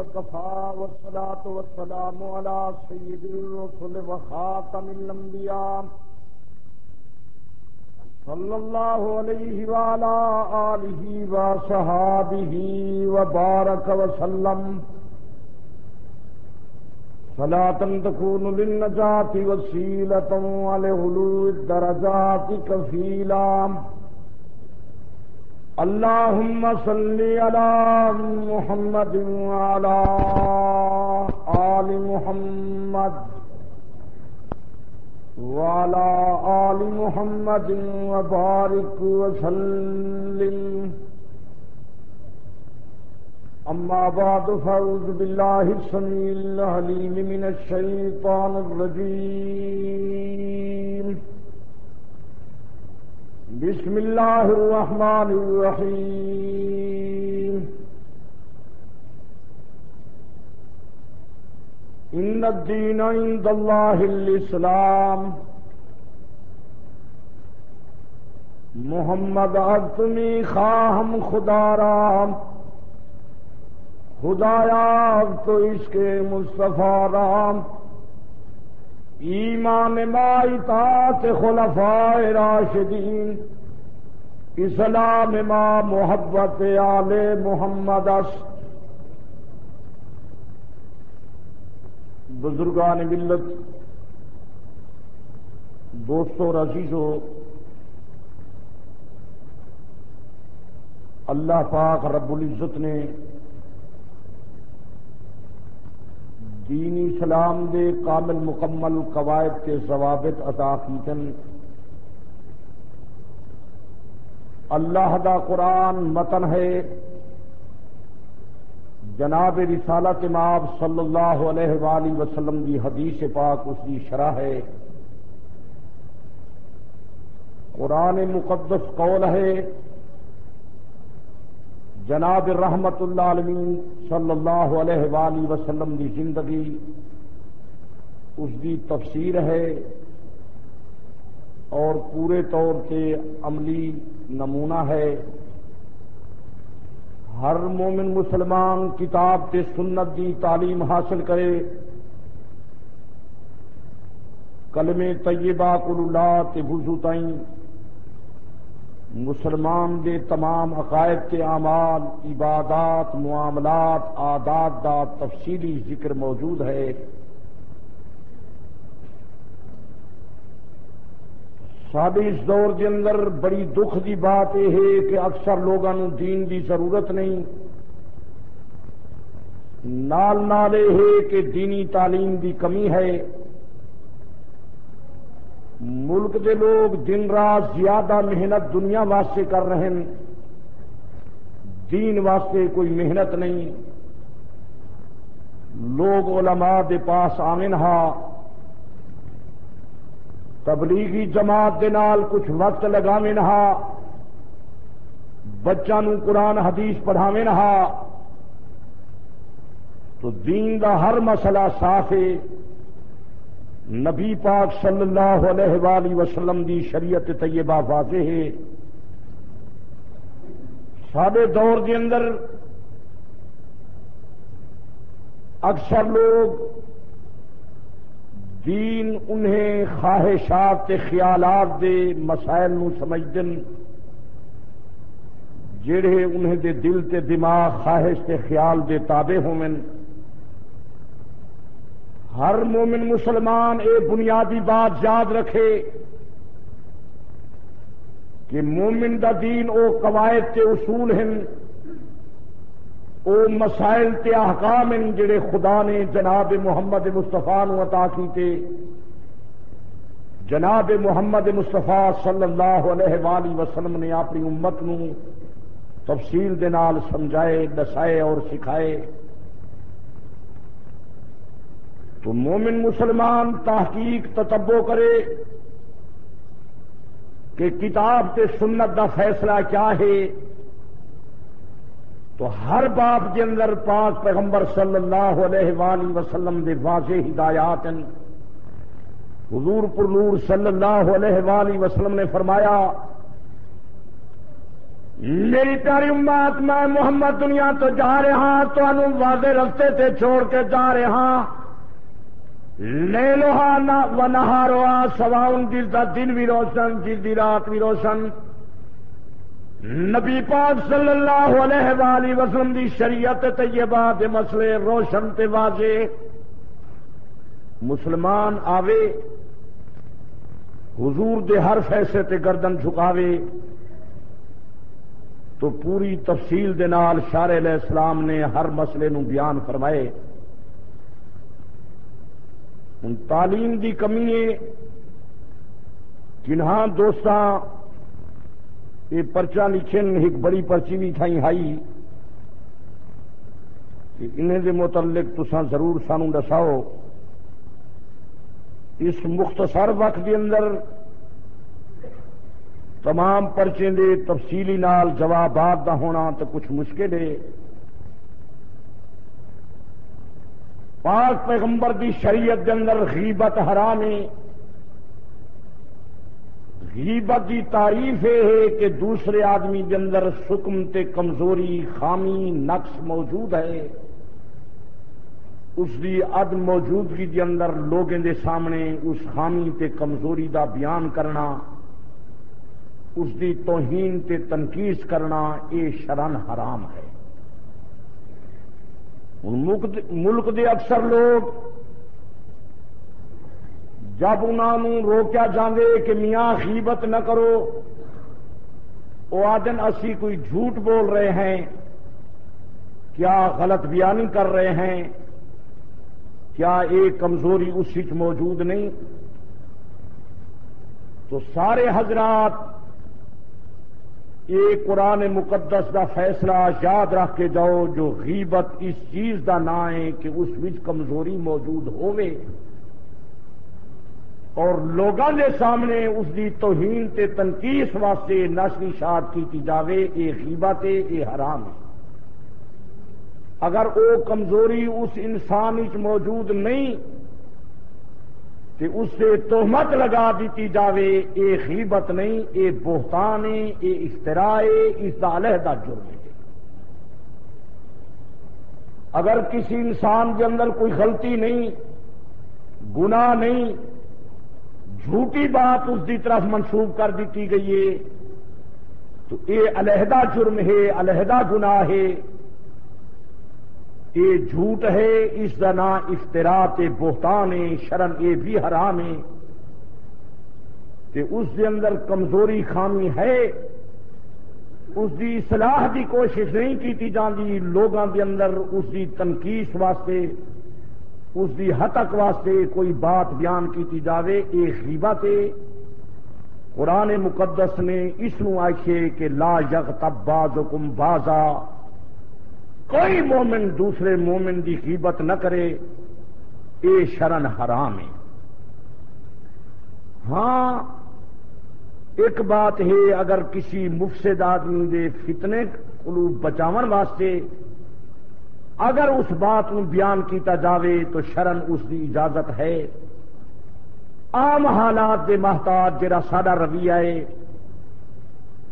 وكفى والصلاة والسلام على سيد الرسل وخاتم الأنبياء. صلى الله عليه وعلى آله وصحابه وبارك وسلم. صلاة تكون للنجاة وسيلة ولغلو الدرجات كفيلا. اللهم صل على محمد وعلى آل محمد وعلى آل محمد وبارك وسلم. أما بعد، فأعوذ بالله السميع العليم من الشيطان الرجيم. بسم الله الرحمن الرحيم. إن الدين عند الله الإسلام. محمد ابتمی خواہم خدا رام خدایا تو اس کے مصطفیٰ رام ایمان ما اطاعت خلفاء راشدین، اسلام ما محبت آل محمد اس بزرگان ملت، دوستو رشیشو اللہ پاک رب العزت نے دینی اسلام دے کامل مکمل قواعد کے ضوابط عطا کیتن۔ اللہ دا قرآن متن ہے۔ جناب رسالت اماب صلی اللہ علیہ وآلہ وسلم دی حدیث پاک اس کی شرح ہے۔ قرآن مقدس قول ہے۔ جناب رحمت اللہ عالمین صلی اللہ علیہ وآلہ وسلم کی زندگی اس کی تفسیر ہے اور پورے طور سے عملی نمونہ ہے۔ ہر مومن مسلمان کتاب کے سنت کی تعلیم حاصل کرے۔ کلم طیبہ کل اللہ کے بزو تائیں۔ مسلمان دے تمام عقائد کے اعمال، عبادات، معاملات آداد دا تفصیلی ذکر موجود ہے۔ ساری اس دور کے اندر بڑی دکھ کی بات یہ ہے کہ اکثر لوگوں دین کی ضرورت نہیں۔ نال نال یہ ہے کہ دینی تعلیم کی کمی ہے۔ ملک کے لوگ دن رات زیادہ محنت دنیا واسطے کر رہے ہیں۔ دین واسطے کوئی محنت نہیں۔ لوگ علماء دے پاس آمن ہا۔ تبلیغی جماعت دے نال کچھ وقت لگاویں ہا۔ بچوں قرآن حدیث پڑھاویں ہا۔ تو دین دا ہر مسئلہ صاف ہے۔ نبی پاک صلی اللہ علیہ وآلہ وسلم دی شریعت طیبہ واضح ہے۔ سارے دور کے اندر اکثر لوگ دین انہیں خواہشات خیالات دے مسائل نو سمجھتے جڑے انہیں دے دل تے دماغ خواہش کے خیال دے تابے ہومن۔ ہر مومن مسلمان ایک بنیادی بات یاد رکھے کہ مومن دا دین او قواعد کے اصول ہیں او مسائل تے احکام ہیں جڑے خدا نے جناب محمد مصطفیٰ نو عطا کیتے۔ جناب محمد مصطفیٰ صلی اللہ علیہ وآلہ وسلم نے اپنی امت نو تفصیل دے نال سمجھائے، دسائے اور سکھائے۔ تو مومن مسلمان تحقیق تتبو کرے کہ کتاب کے سنت کا فیصلہ کیا ہے، تو ہر باپ کے اندر پاک پیغمبر صلی اللہ علیہ وآلہ وسلم دے واضح ہدایات ہیں۔ حضور پر نور صلی اللہ علیہ وآلہ وسلم نے فرمایا، میری پیاری امت، میں محمد دنیا تو جا رہا ہاں، تو واضح رستے سے چھوڑ کے جا رہا ہاں۔ لے لوہا و نہا روا سوا ان جس کا دن بھی روشن، جس کی رات بھی روشن۔ نبی پاک صلی اللہ علیہ وآلہ وسلم دی شریعت طیبہ دے مسئلے روشن تے واضح۔ مسلمان آوے، حضور دے ہر فیصلے تے گردن جھکاوے۔ تو پوری تفصیل دے نال شار علیہ السلام نے ہر مسئلے نو بیان فرمائے۔ ہوں تعلیم دی کمی ہے۔ جنہاں دوستاں یہ پرچا لکھن ایک بڑی پرچی بھی تھائی ہائی۔ کہ انہیں دے متعلق تساں ضرور سانو دساؤ۔ اس مختصر وقت کے اندر تمام پرچے دے تفصیلی نال جوابات دا ہونا تو کچھ مشکل ہے۔ پاک پیغمبر دی شریعت کے اندر غیبت حرام ہے غیبت کی تعریف یہ ہے کہ دوسرے آدمی کے اندر سکم تے کمزوری، خامی، نقص موجود ہے۔ اس کی اد موجودگی کے اندر لوگوں کے سامنے اس خامی تے کمزوری دا بیان کرنا، اس کی توہین تے تنقید کرنا یہ شرن حرام ہے۔ ملک دے اکثر لوگ جب انہوں روکیا جاندے کہ میاں خیبت نہ کرو وہ آدن اسی کوئی جھوٹ بول رہے ہیں، کیا غلط بیانی کر رہے ہیں، کیا ایک کمزوری اس موجود نہیں؟ تو سارے حضرات یہ قرآن مقدس کا فیصلہ یاد رکھ کے جاؤ جو غیبت اس چیز کا نام ہے کہ اس وچ کمزوری موجود ہوے اور لوگوں کے سامنے اس کی توہین تے تنقید واسطے نشری شاد کی جاوے یہ غیبت ہے یہ حرام ہے۔ اگر وہ کمزوری اس انسان موجود نہیں اس سے تہمت لگا دیتی جاوے یہ غیبت نہیں یہ بہتان ہے یہ افطرا ہے، اس کا علیحدہ جرم ہے۔ اگر کسی انسان کے اندر کوئی غلطی نہیں، گناہ نہیں، جھوٹی بات اس کی طرف منسوخ کر دیتی گئی ہے، تو یہ علیحدہ جرم ہے، علیحدہ گناہ ہے یہ جھوٹ ہے، اس کا نام افطرات بہتان ہے، شرم یہ بھی حرام ہے۔ کہ اس کے اندر کمزوری خامی ہے۔ اس کی اصلاح کی کوشش نہیں کی جاتی لوگوں کے اندر اس کی تنقید واسطے، اس کی ہتک واسطے کوئی بات بیان کی جاوے یہ غیبت ہے۔ قرآن مقدس نے اس نو آخے کہ لا یغ تب باز حکم بازا کوئی مومن دوسرے مومن کی قیمت نہ کرے یہ شرن حرام ہے۔ ہاں ایک بات ہے، اگر کسی مفسد آدمی دے فتنے کو بچاو واسطے اگر اس بات کو بیان کیتا جاوے تو شرن اس کی اجازت ہے۔ عام حالات دے محتاج جڑا سارا رویہ ہے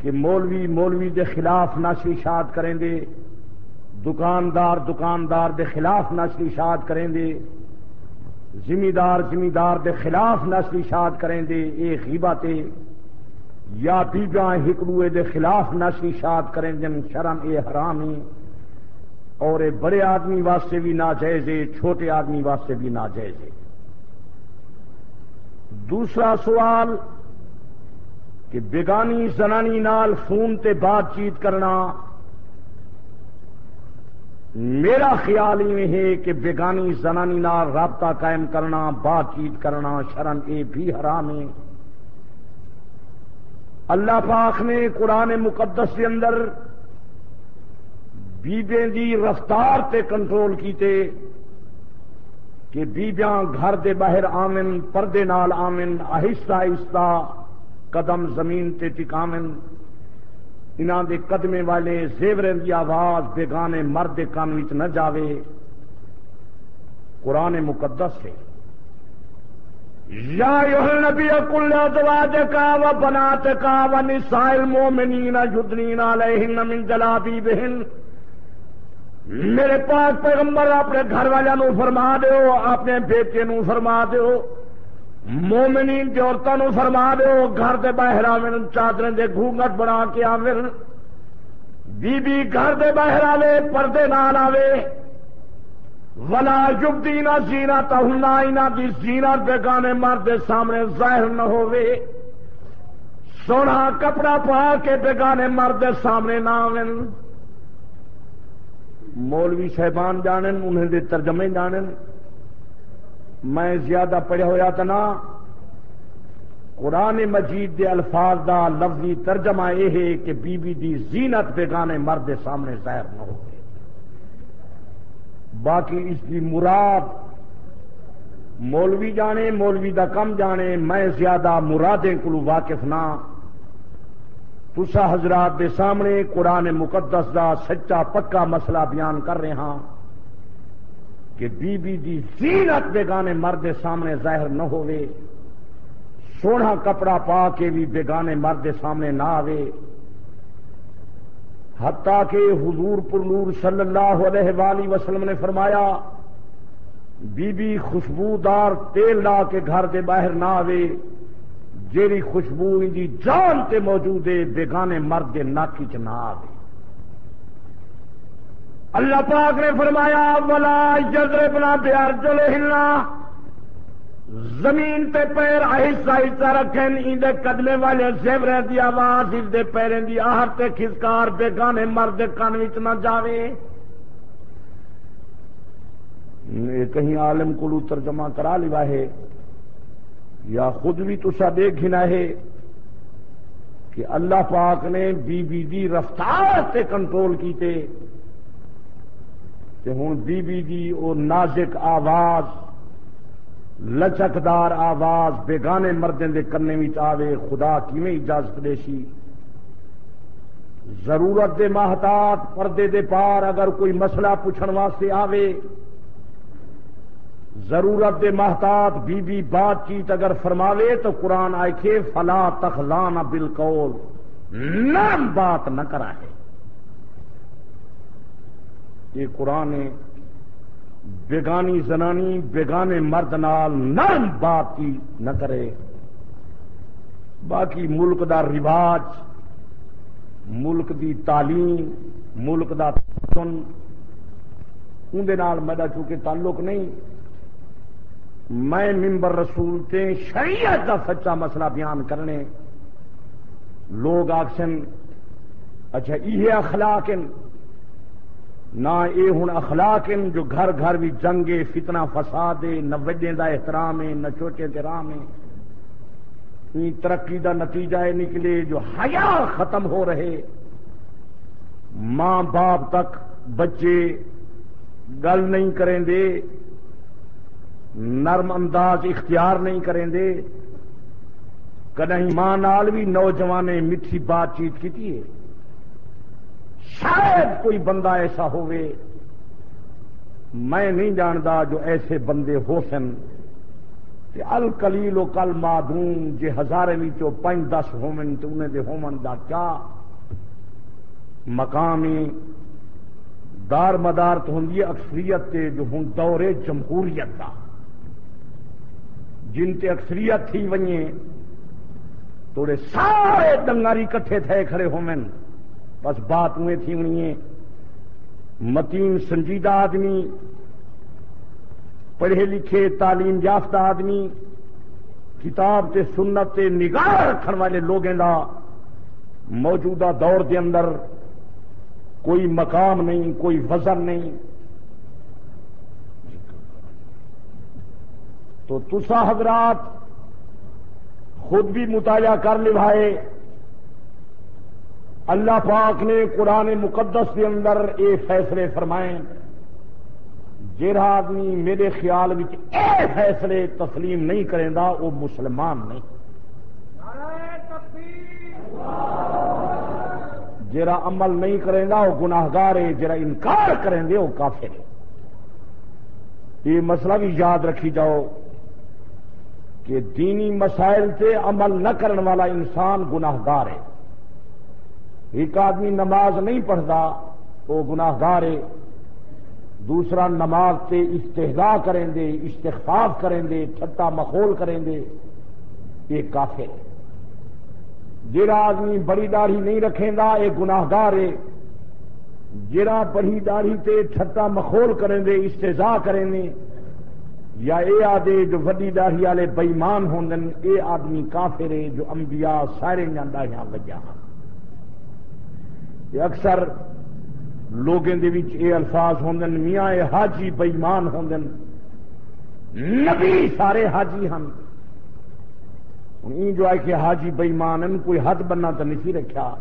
کہ مولوی مولوی دے خلاف ناشی شاد کریں دے۔ دکاندار دکاندار دے خلاف نشری شاد کریں دے، زمیندار زمیندار دے خلاف نشری شاد کریں دے، اے غیبت یا بیجاں ہکڑوے دے خلاف نشری شاد کریں دن شرم اے حرام ہے۔ اور اے بڑے آدمی واسطے بھی ناجائز ہے، چھوٹے آدمی واسطے بھی ناجائز ہے۔ دوسرا سوال، کہ بیگانی زنانی نال فون تے بات چیت کرنا میرا خیال ہی ہے کہ بیگانی زنانی نال رابطہ قائم کرنا بات چیت کرنا شرم یہ بھی حرام ہے۔ اللہ پاک نے قرآن مقدس کے اندر بیبے دی رفتار تے کنٹرول کیتے کہ بیبیاں گھر دے باہر آمن، پردے نال آمن، آہستہ آہستہ قدم زمین تے ٹکامن۔ انہوں دے قدمے والے زیوریں دی آواز بیگانے مرد کان نہ جاوے۔ قرآن مقدس ہے۔ یا نبی کل ازواج کا و بنات کا و نسائل مومنین یدنین علیہن من جلابی بہن میرے پاس پیغمبر، اپنے گھر والوں فرما دیو، اپنے بیٹے نو فرما دیو۔ مومنین کی عورتوں فرما دیو گھر دے باہر آوے چادر دے گھونگٹ بنا کے آوے بی بی گھر دے باہر آوے، پردے نال آوے۔ ولا یگ دینا سینا تہنا دی سینا بیگانے مرد سامنے ظاہر نہ ہوئے سونا کپڑا پا کے بیگانے مرد سامنے نہ آئے مولوی صاحبان جانن انہیں دے ترجمے جانن۔ میں زیادہ پڑھا ہوا تو نہ قرآن مجید دے الفاظ دا لفظی ترجمہ یہ ہے کہ بی بی دی زینت بیگانے مرد سامنے ظاہر نہ ہو۔ باقی اس کی مراد مولوی جانے، مولوی دا کم جانے، میں زیادہ مرادیں کلو واقف نہ تسا حضرات دے سامنے قرآن مقدس دا سچا پکا مسئلہ بیان کر رہے ہاں۔ کہ بی بی دی زینت بیگانے مرد سامنے ظاہر نہ ہوئے سونا کپڑا پا کے بھی بیگانے مرد سامنے نہ آوے۔ حتیٰ کہ حضور پر نور صلی اللہ علیہ وآلہ وسلم نے فرمایا، بی بی خوشبودار تیل لا کے گھر دے باہر نہ آوے جیری خوشبو ان دی جان تے موجود ہے بیگانے مرد دے ناکی چ نہ آوے۔ اللہ پاک نے فرمایا، ولا جزر بنا پیار چلے ہلنا زمین تے پیر آہستہ آہستہ رکھن ان قدمے والے زیورے دی آواز اس دے پیریں دی آہر تے کھسکار بے گانے مرد کان وچ نہ جاوے۔ کہیں عالم کو ترجمہ کرا لیا ہے۔ یا خود بھی تسا دیکھنا ہے کہ اللہ پاک نے بی بی دی رفتار تے کنٹرول کیتے۔ کہ ہوں بی بی دی او نازک آواز، لچکدار آواز، بیگانے مردیں دے کرنے میں آوے، خدا کیویں اجازت دے سی ضرورت دے محتاط پردے دے پار اگر کوئی مسئلہ پوچھن واسطے آوے، ضرورت دے محتاط بی بی بات چیت اگر فرماوے تو قرآن آئے کے فلا تخلان بالقول نرم بات نہ کرا ہے یہ قرآن بیگانی زنانی، بیگانے مرد نال نرم بات کی نہ کرے۔ باقی ملک دا رواج، ملک دی تعلیم، ملک دا سن اندر میرا چونکہ تعلق نہیں، میں ممبر رسول تے شریعت دا سچا مسئلہ بیان کرنے۔ لوگ آخسن اچھا یہ اخلاق نہ یہ ہوں اخلاق جو گھر گھر بھی جنگے فتنا فساد نہ وڈے دا احترام ہے، نہ چھوٹے احترام ہے۔ ترقی دا نتیجہ نکلے جو حیا ختم ہو رہے۔ ماں باپ تک بچے گل نہیں کریں دے، نرم انداز اختیار نہیں کریں دے۔ کدیں ماں نال بھی نوجوان میٹھی بات چیت کی ہے۔ شاید کوئی بندہ ایسا ہوئے میں نہیں جانتا جو ایسے بندے ہو سن۔ کہ الکلیل و کل مادون جی ہزارے چو پانچ دس ہومن تو انہیں دے ہومن دا کیا؟ مقامی دار مدار تو ہوں اکثریت تے جو ہوں دورے جمہوریت کا جن تے اکثریت تھی ونجے توڑے سارے دنگاری کٹھے تھے کھڑے ہومن بس بات میں تھی ہونی متین سنجیدہ آدمی، پڑھے لکھے تعلیم یافتہ آدمی، کتاب تے سنت تے نگاہ رکھنے والے لوگوں کا موجودہ دور دے اندر کوئی مقام نہیں، کوئی وزن نہیں۔ تو تسا حضرات خود بھی مطالعہ کر لائے اللہ پاک نے قرآن مقدس کے اندر یہ فیصلے فرمائے جہاں آدمی میرے خیال میں اے فیصلے تسلیم نہیں کرے گا وہ مسلمان نہیں۔ جرا عمل نہیں کرے گا وہ گناہگار ہے جرا انکار کریں گے وہ کافر ہے۔ یہ مسئلہ بھی یاد رکھی جاؤ کہ دینی مسائل سے عمل نہ کرنے والا انسان گناہ گار ہے۔ ایک آدمی نماز نہیں پڑھتا، وہ گناہ گار ہے۔ دوسرا نماز سے استحدا کریں دے استخفاف کریں دے، چھٹا مخول کریں دے۔ یہ کافی ہے۔ جڑا آدمی بڑی داڑھی نہیں رکھیں گا یہ گناہ گار ہے۔ جڑا بڑی داڑھی تے چھٹا مخول کریں دے استضاء کریں دے، یا اے آدھے جو وڈی داڑھی والے بئیمان ہوں اے آدمی کافر ہے جو انبیاء سارے داڑیاں وجہ ہاں۔ اکثر لوگوں کے الفاظ ہوں میاں یہ حاجی بئیمان ہوں نبی سارے حاجی ہیں جو ہے کہ حاجی بئیمان کوئی حد بننا تو نہیں رکھا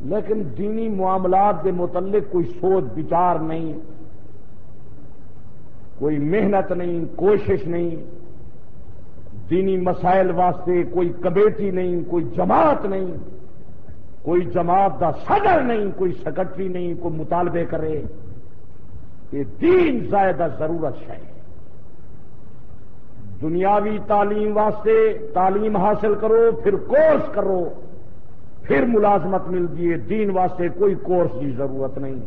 لیکن دینی معاملات کے متعلق کوئی سوچ بچار نہیں، کوئی محنت نہیں، کوشش نہیں۔ دینی مسائل واسطے کوئی کمیٹی نہیں، کوئی جماعت نہیں۔ کوئی جماعت دا صدر نہیں، کوئی سیکرٹری نہیں، کوئی مطالبے کرے۔ یہ دین زائدہ ضرورت ہے۔ دنیاوی تعلیم واسطے تعلیم حاصل کرو، پھر کورس کرو۔ پھر ملازمت ملتی ہے۔ دین واسطے کوئی کورس کی ضرورت نہیں۔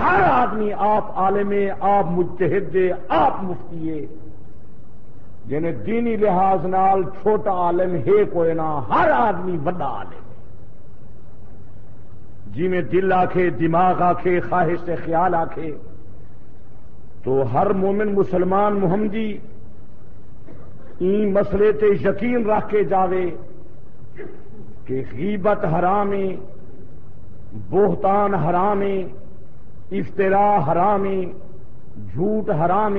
ہر آدمی آپ عالم آپ متحد آپ مفتی ہے۔ جنہیں دینی لحاظ نال چھوٹا عالم ہے، کوئی نہ، ہر آدمی بڑا عالم جی میں دل آکھے، دماغ آکھے، خواہش سے خیال آکھے، تو ہر مومن مسلمان محمدی این مسئلے تے یقین رکھ کے جاوے کہ غیبت حرام بہتان حرام افطرا حرام جھوٹ حرام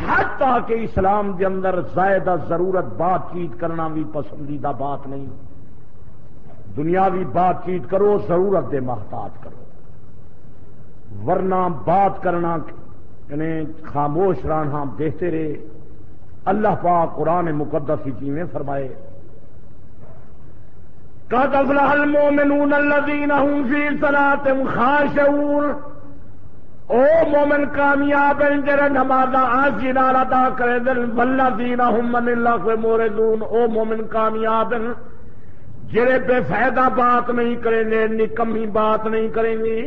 حتیٰ کہ اسلام کے اندر زائدہ ضرورت بات چیت کرنا بھی پسندیدہ بات نہیں دنیاوی بات چیت کرو، ضرورت دے محتاط کرو۔ ورنہ بات کرنا یعنی خاموش رہنا بہتر ہے اللہ پاک قرآن مقدس کی چیزیں فرمائے۔ قد افلح المؤمنون الذين هم في صلاتهم خاشعون۔ او مومن کامیاب ہیں جڑے نماز آسی نال ادا کرے دل، والذین هم من اللہ موردون۔ او مومن کامیاب ہیں۔ جڑے بے فائدہ بات نہیں کریں گے نکمی بات نہیں کریں گے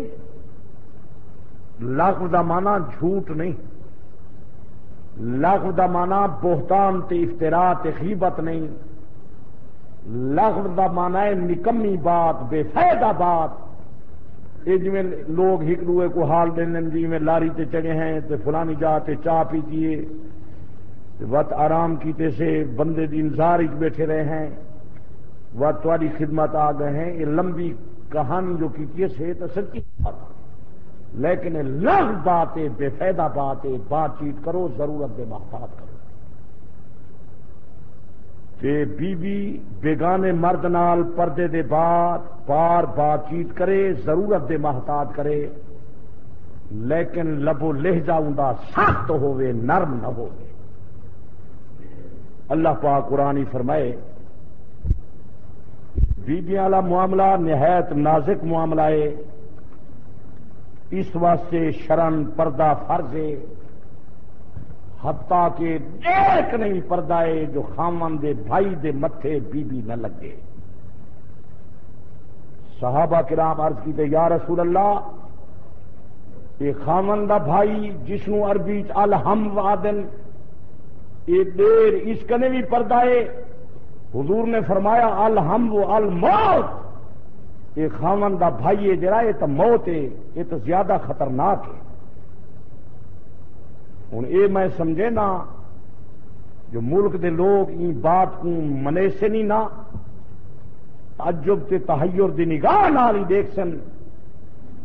لفظ دا مانا جھوٹ نہیں۔ لفظ دا مانا بہتان تے افطرا تے نہیں۔ لفظ دا مانا ہے نکمی بات، بے فائدہ بات۔ یہ جی لوگ ایک دوے کو حال دیں جی میں لاری تے چڑھے ہیں تو فلانی جا تے چاہ پیتی وقت آرام کیتے سے بندے دی انتظار بیٹھے رہے ہیں۔ وہ تاری خدمت آ گئے ہیں۔ یہ لمبی کہانی جو کی سے تو سچی بات لیکن لغ بات ہے، بے فائدہ بات ہے۔ بات چیت کرو، ضرورت دے محتاط کرو۔ کہ بی بی بیگانے مرد نال پردے دے بعد پار بات چیت کرے، ضرورت دے محتاط کرے۔ لیکن لبو لہجا ہوں سخت ہوئے نرم نہ ہو اللہ پاک قرآن فرمائے بیبیاں والا معاملہ نہایت نازک معاملہ ہے۔ اس واسطے شرن پردہ فرض ہے۔ حتیٰ کہ ایک نہیں پردہ ہے جو خامن دے بھائی دے متھے بی بی نہ لگے۔ صحابہ کرام عرض کی تے، یا رسول اللہ یہ خامن دا بھائی جسنو عربی الحم وادن یہ دیر اس کنے بھی پردہ ہے۔ حضور نے فرمایا الحم و الموت. یہ خامن دا بھائی ہے، جڑا یہ تو موت ہے، یہ تو زیادہ خطرناک ہے۔ ہوں یہ میں سمجھے نا، جو ملک دے لوگ ان بات کو منے سے نہیں نا، تعجب تے تحیر دی نگاہ نال ہی دیکھ سن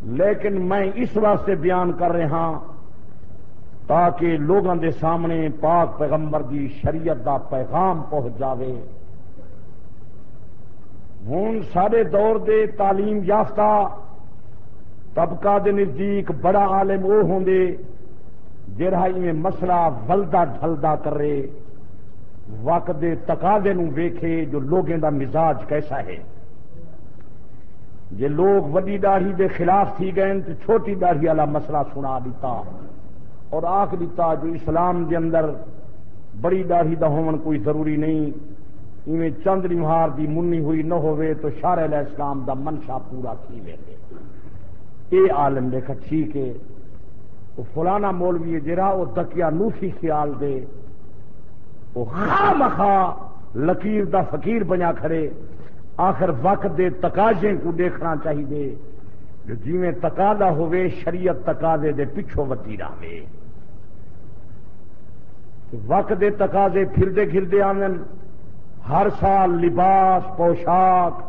لیکن میں اس واسطے بیان کر رہا تاکہ لوگوں دے سامنے پاک پیغمبر دی شریعت دا پیغام پہنچ جاوے۔ ہوں سارے دور دے تعلیم یافتہ طبقہ دے نزدیک بڑا عالم وہ ہوں گے میں مسئلہ ولدا ڈلدا کرے وقت دے تقاضے نو ویکھے جو لوگوں دا مزاج کیسا ہے۔ جے لوگ وڈی داڑھی دے خلاف تھی گئے تو چھوٹی داڑھی والا مسئلہ سنا دیتا۔ اور آخ دیتا جو اسلام دے اندر بڑی داڑھی دا ہون کوئی ضروری نہیں۔ ایویں چند نمہار دی منی ہوئی نہ ہوئے تو شار علیہ السلام دا منشا پورا کی وے اے عالم دیکھا ٹھیک ہے۔ وہ فلانا مولوی جرا وہ دکیا نوسی خیال دے۔ وہ خواہ مخواہ لکیر دا فقیر بنیا کھڑے۔ آخر وقت دے تقاضے کو دیکھنا چاہیے۔ جو جی میں تقاضا ہوئے شریعت تقاضے دے پچھو وتی رہے وقت دے تقاضے پھردے گھردے آنگن ہر سال لباس، پوشاک،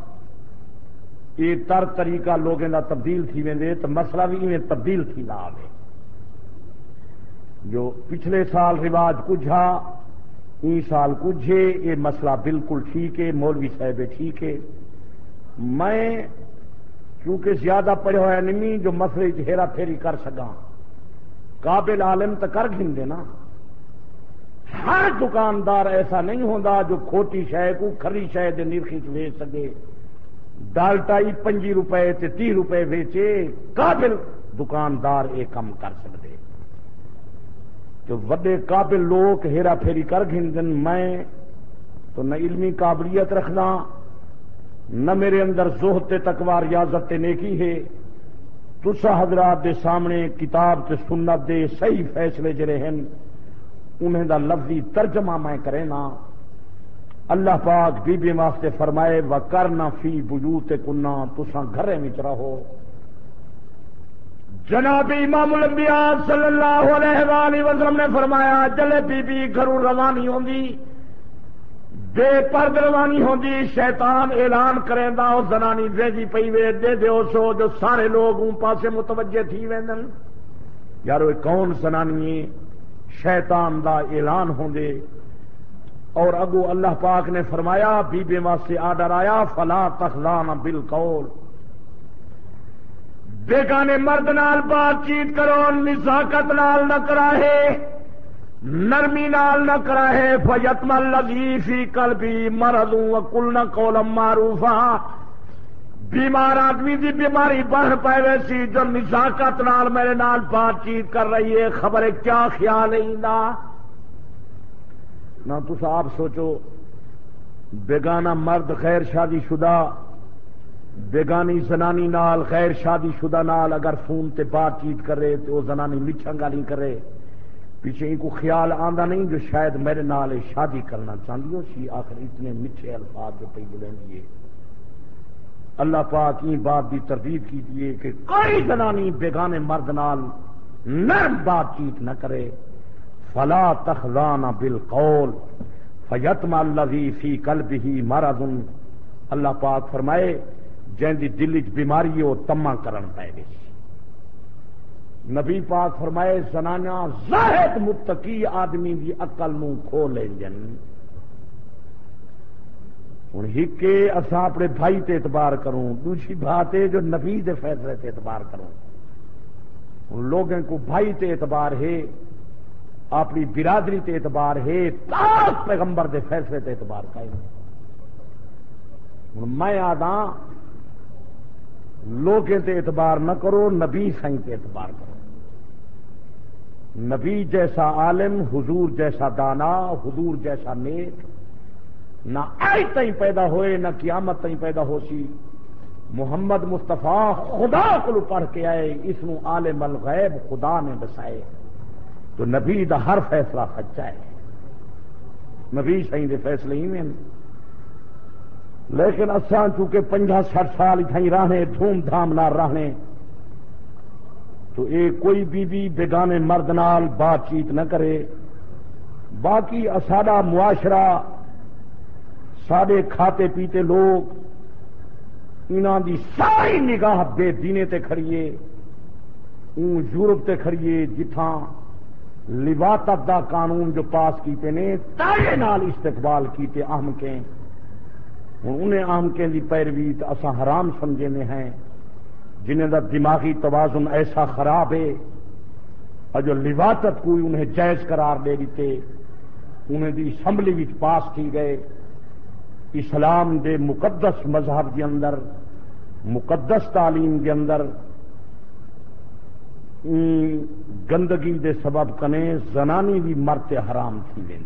یہ تر طریقہ لوگوں کا تبدیل تھی وے تو مسئلہ بھی انہیں تبدیل تھی نہ آئے جو پچھلے سال رواج کجھا ای سال کجھے یہ مسئلہ بالکل ٹھیک ہے، مولوی صاحب ٹھیک ہے۔ میں کیونکہ زیادہ پڑھے ہوا نہیں، جو مسئلے ہیرا پھیری کر سکا قابل عالم تو کر گھن نا۔ ہر دکاندار ایسا نہیں ہوتا جو کھوٹی شہ کو کھری شہ دے نرخی ویچ سکے۔ ڈالٹائی پنجی روپے تے تی روپے ویچے، قابل دکاندار یہ کم کر سکتے تو وڈے قابل لوگ ہیرا پھیری کر گھن میں تو نہ علمی قابلیت رکھنا، نہ میرے اندر زہت تکوار ریاضت نیکی ہے۔ تسا حضرات دے سامنے کتاب تے سنت دے صحیح فیصلے جڑے ہیں انہیں دا لفظی ترجمہ میں کرے نا۔ اللہ پاک بی بی واسطے فرمائے و کرنا فی بجوت کنا تسا گھرے میں رہو۔ جناب امام الانبیاء صلی اللہ علیہ وآلہ وسلم نے فرمایا، جلے بی بی گھروں روانی ہوندی، بے پرد روانی ہوندی، شیطان اعلان کریں دا، او زنانی ویجی پئی وے، دے دے سو، جو سارے لوگ ان پاسے متوجہ تھی ویندن۔ یارو کون زنانی ہے شیطان دا اعلان ہوں دے اور اگو اللہ پاک نے فرمایا، بی بے سے آڈر آیا، فلا تخلان بالقول۔ بیگانے مرد نال بات چیت کرو، نزاکت نال نہ کراہے، نرمی نال نہ کراہے فیتم لذیفی کل بھی مرضوں کل نہ کولم معروفا۔ بیمار آدمی دی بیماری بڑھ پائے ویسی جو نزاکت نال میرے نال بات چیت کر رہی ہے، خبر کیا خیال ہے نہ تو آپ سوچو، بیگانہ مرد خیر شادی شدہ، بیگانی زنانی نال خیر شادی شدہ نال اگر فون تے بات چیت کرے تو وہ زنانی میٹھا گالی کرے۔ پیچھے ان کو خیال آندا نہیں جو شاید میرے نال شادی کرنا چاہتی ہو سی آخر اتنے میٹھے الفاظ جو پہ بولیں گے اللہ پاک کی بات بھی تردید کیجیے کہ کوئی زنانی بیگانے مرد نال نرم بات چیت نہ کرے۔ فلا تخلان بالقول فیتم اللہ فی قلب ہی مرض۔ اللہ پاک فرمائے، جن دی دل چ بیماری ہے تما کرن پائے گی نبی پاک فرمائے زنانا زاہد متقی آدمی دی عقل نو کھو لیں جن۔ ہوں ہکے اصا اپنے بھائی تے اعتبار کروں، دوسری بات ہے جو نبی دے فیصلے تے اعتبار کروں۔ ہوں لوگوں کو بھائی تے اعتبار ہے، اپنی برادری تے اعتبار ہے پاک پیغمبر دے فیصلے تے اعتبار کا ہوں میں آدھا لوگوں تے اعتبار نہ کرو، نبی سائیں تے اعتبار کرو۔ نبی جیسا عالم، حضور جیسا دانا، حضور جیسا نیک نہ آج تھی پیدا ہوئے، نہ قیامت تھی پیدا ہو سی محمد مستفا خدا کو پڑھ کے آئے اس عالم الغیب خدا نے بسائے۔ تو نبی دا ہر فیصلہ سچا ہے۔ نبی سی دے فیصلے ہی میں۔ لیکن اسان چونکہ پنجا سٹھ سال اتائی رہنے، دھوم دھام نہ رہنے، تو اے کوئی بی بی بیگانے مرد نال بات چیت نہ کرے۔ باقی ساڈا معاشرہ سارے کھاتے پیتے لوگ انہوں دی ساری نگاہ بے دینے تے کھڑیے اون یورپ تے کھڑیے جتھاں لباطت دا قانون جو پاس کیتے نے تارے نال استقبال کیتے اہم کے ہوں انہیں اہم کے دی پیروی تو اصا حرام سمجھے میں ہیں۔ جنہیں دا دماغی توازن ایسا خراب ہے اور جو لباطت کوئی انہیں جائز قرار دے دیتے، انہیں دی اسمبلی پاس کی گئے۔ اسلام دے مقدس مذہب کے اندر، مقدس تعلیم کے اندر گندگی دے سبب کنے زنانی بھی مرتے حرام تھی وی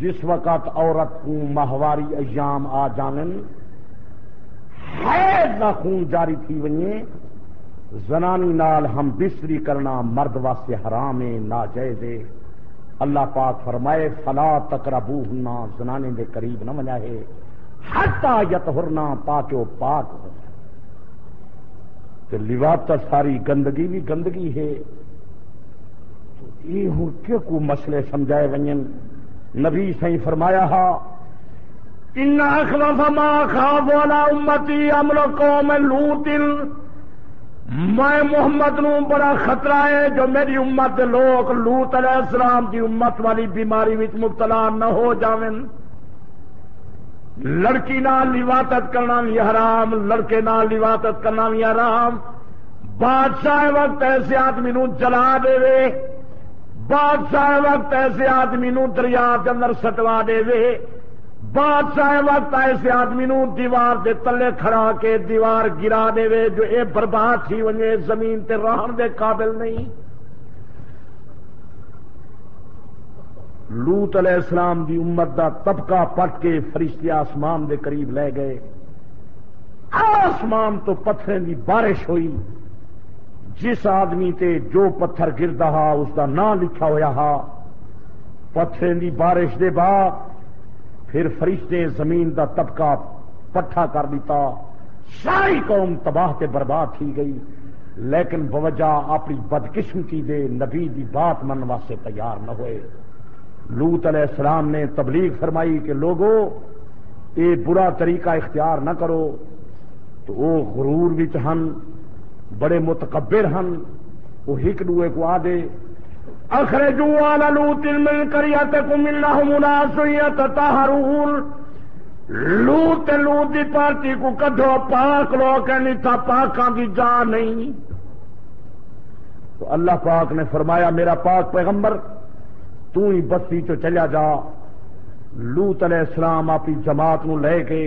جس وقت عورت کو ماہواری ایام آ جانن ہے خون جاری تھی ونجے زنانی نال ہم بستری کرنا مرد واسطے حرام ہے، ناجائز ہے۔ اللہ پاک فرمائے، فلا تقربو ہونا زنانے دے قریب نہ وجہ ہے۔ ہٹا یت ہرنا پاک وہ پاک ہو تو لوات ساری گندگی بھی گندگی ہے۔ یہ ہوں کیوں کو مسئلے سمجھائے ونجن نبی سائیں فرمایا ہا ان اخلف ما خاف والا امتی امر قوم لوت میں محمد نو بڑا خطرہ ہے جو میری امت لوگ لوت علیہ السلام کی امت والی بیماری وچ مبتلا نہ ہو جاویں لڑکی نال لواتت کرنا بھی حرام، لڑکے نال لواتت کرنا بھی حرام۔ بادشاہ وقت ایسے آدمی نو جلا دے وے بادشاہ وقت ایسے آدمی نو دریا کے اندر سٹوا دے وے بادشاہ وقت ایسے آدمی نو دیوار دے تلے کھڑا کے دیوار گرا دے وے جو اے برباد تھی ونجے زمین تے رہن دے قابل نہیں۔ لوت علیہ السلام دی امت دا طبقہ پٹ کے فرشتے آسمان دے قریب لے گئے۔ آسمان تو پتھریں دی بارش ہوئی۔ جس آدمی تے جو پتھر گردا ہا، اس دا نام لکھا ہوا ہا۔ پتھریں دی بارش دے بعد پھر فرشتے زمین دا طبقہ پٹھا کر دیتا۔ ساری قوم تباہ تے برباد تھی گئی۔ لیکن بوجہ اپنی بدقسمتی دے نبی دی بات من واسطے تیار نہ ہوئے۔ لوت علیہ السلام نے تبلیغ فرمائی کہ لوگوں یہ برا طریقہ اختیار نہ کرو۔ تو وہ غرور بھی ہن، بڑے متکبر ہن۔ وہ ہک ڈوئے کو آ دے اخرجو والا لوت مل کریت کم اللہ مناسیت تہرول لوت لوت دی پارٹی کو کڈو پاک لو کہ نہیں تھا پاکاں دی جان نہیں. تو اللہ پاک نے فرمایا، میرا پاک پیغمبر، تو ہی بستی چو چلیا جا. لوت علیہ السلام اپنی جماعت نو لے کے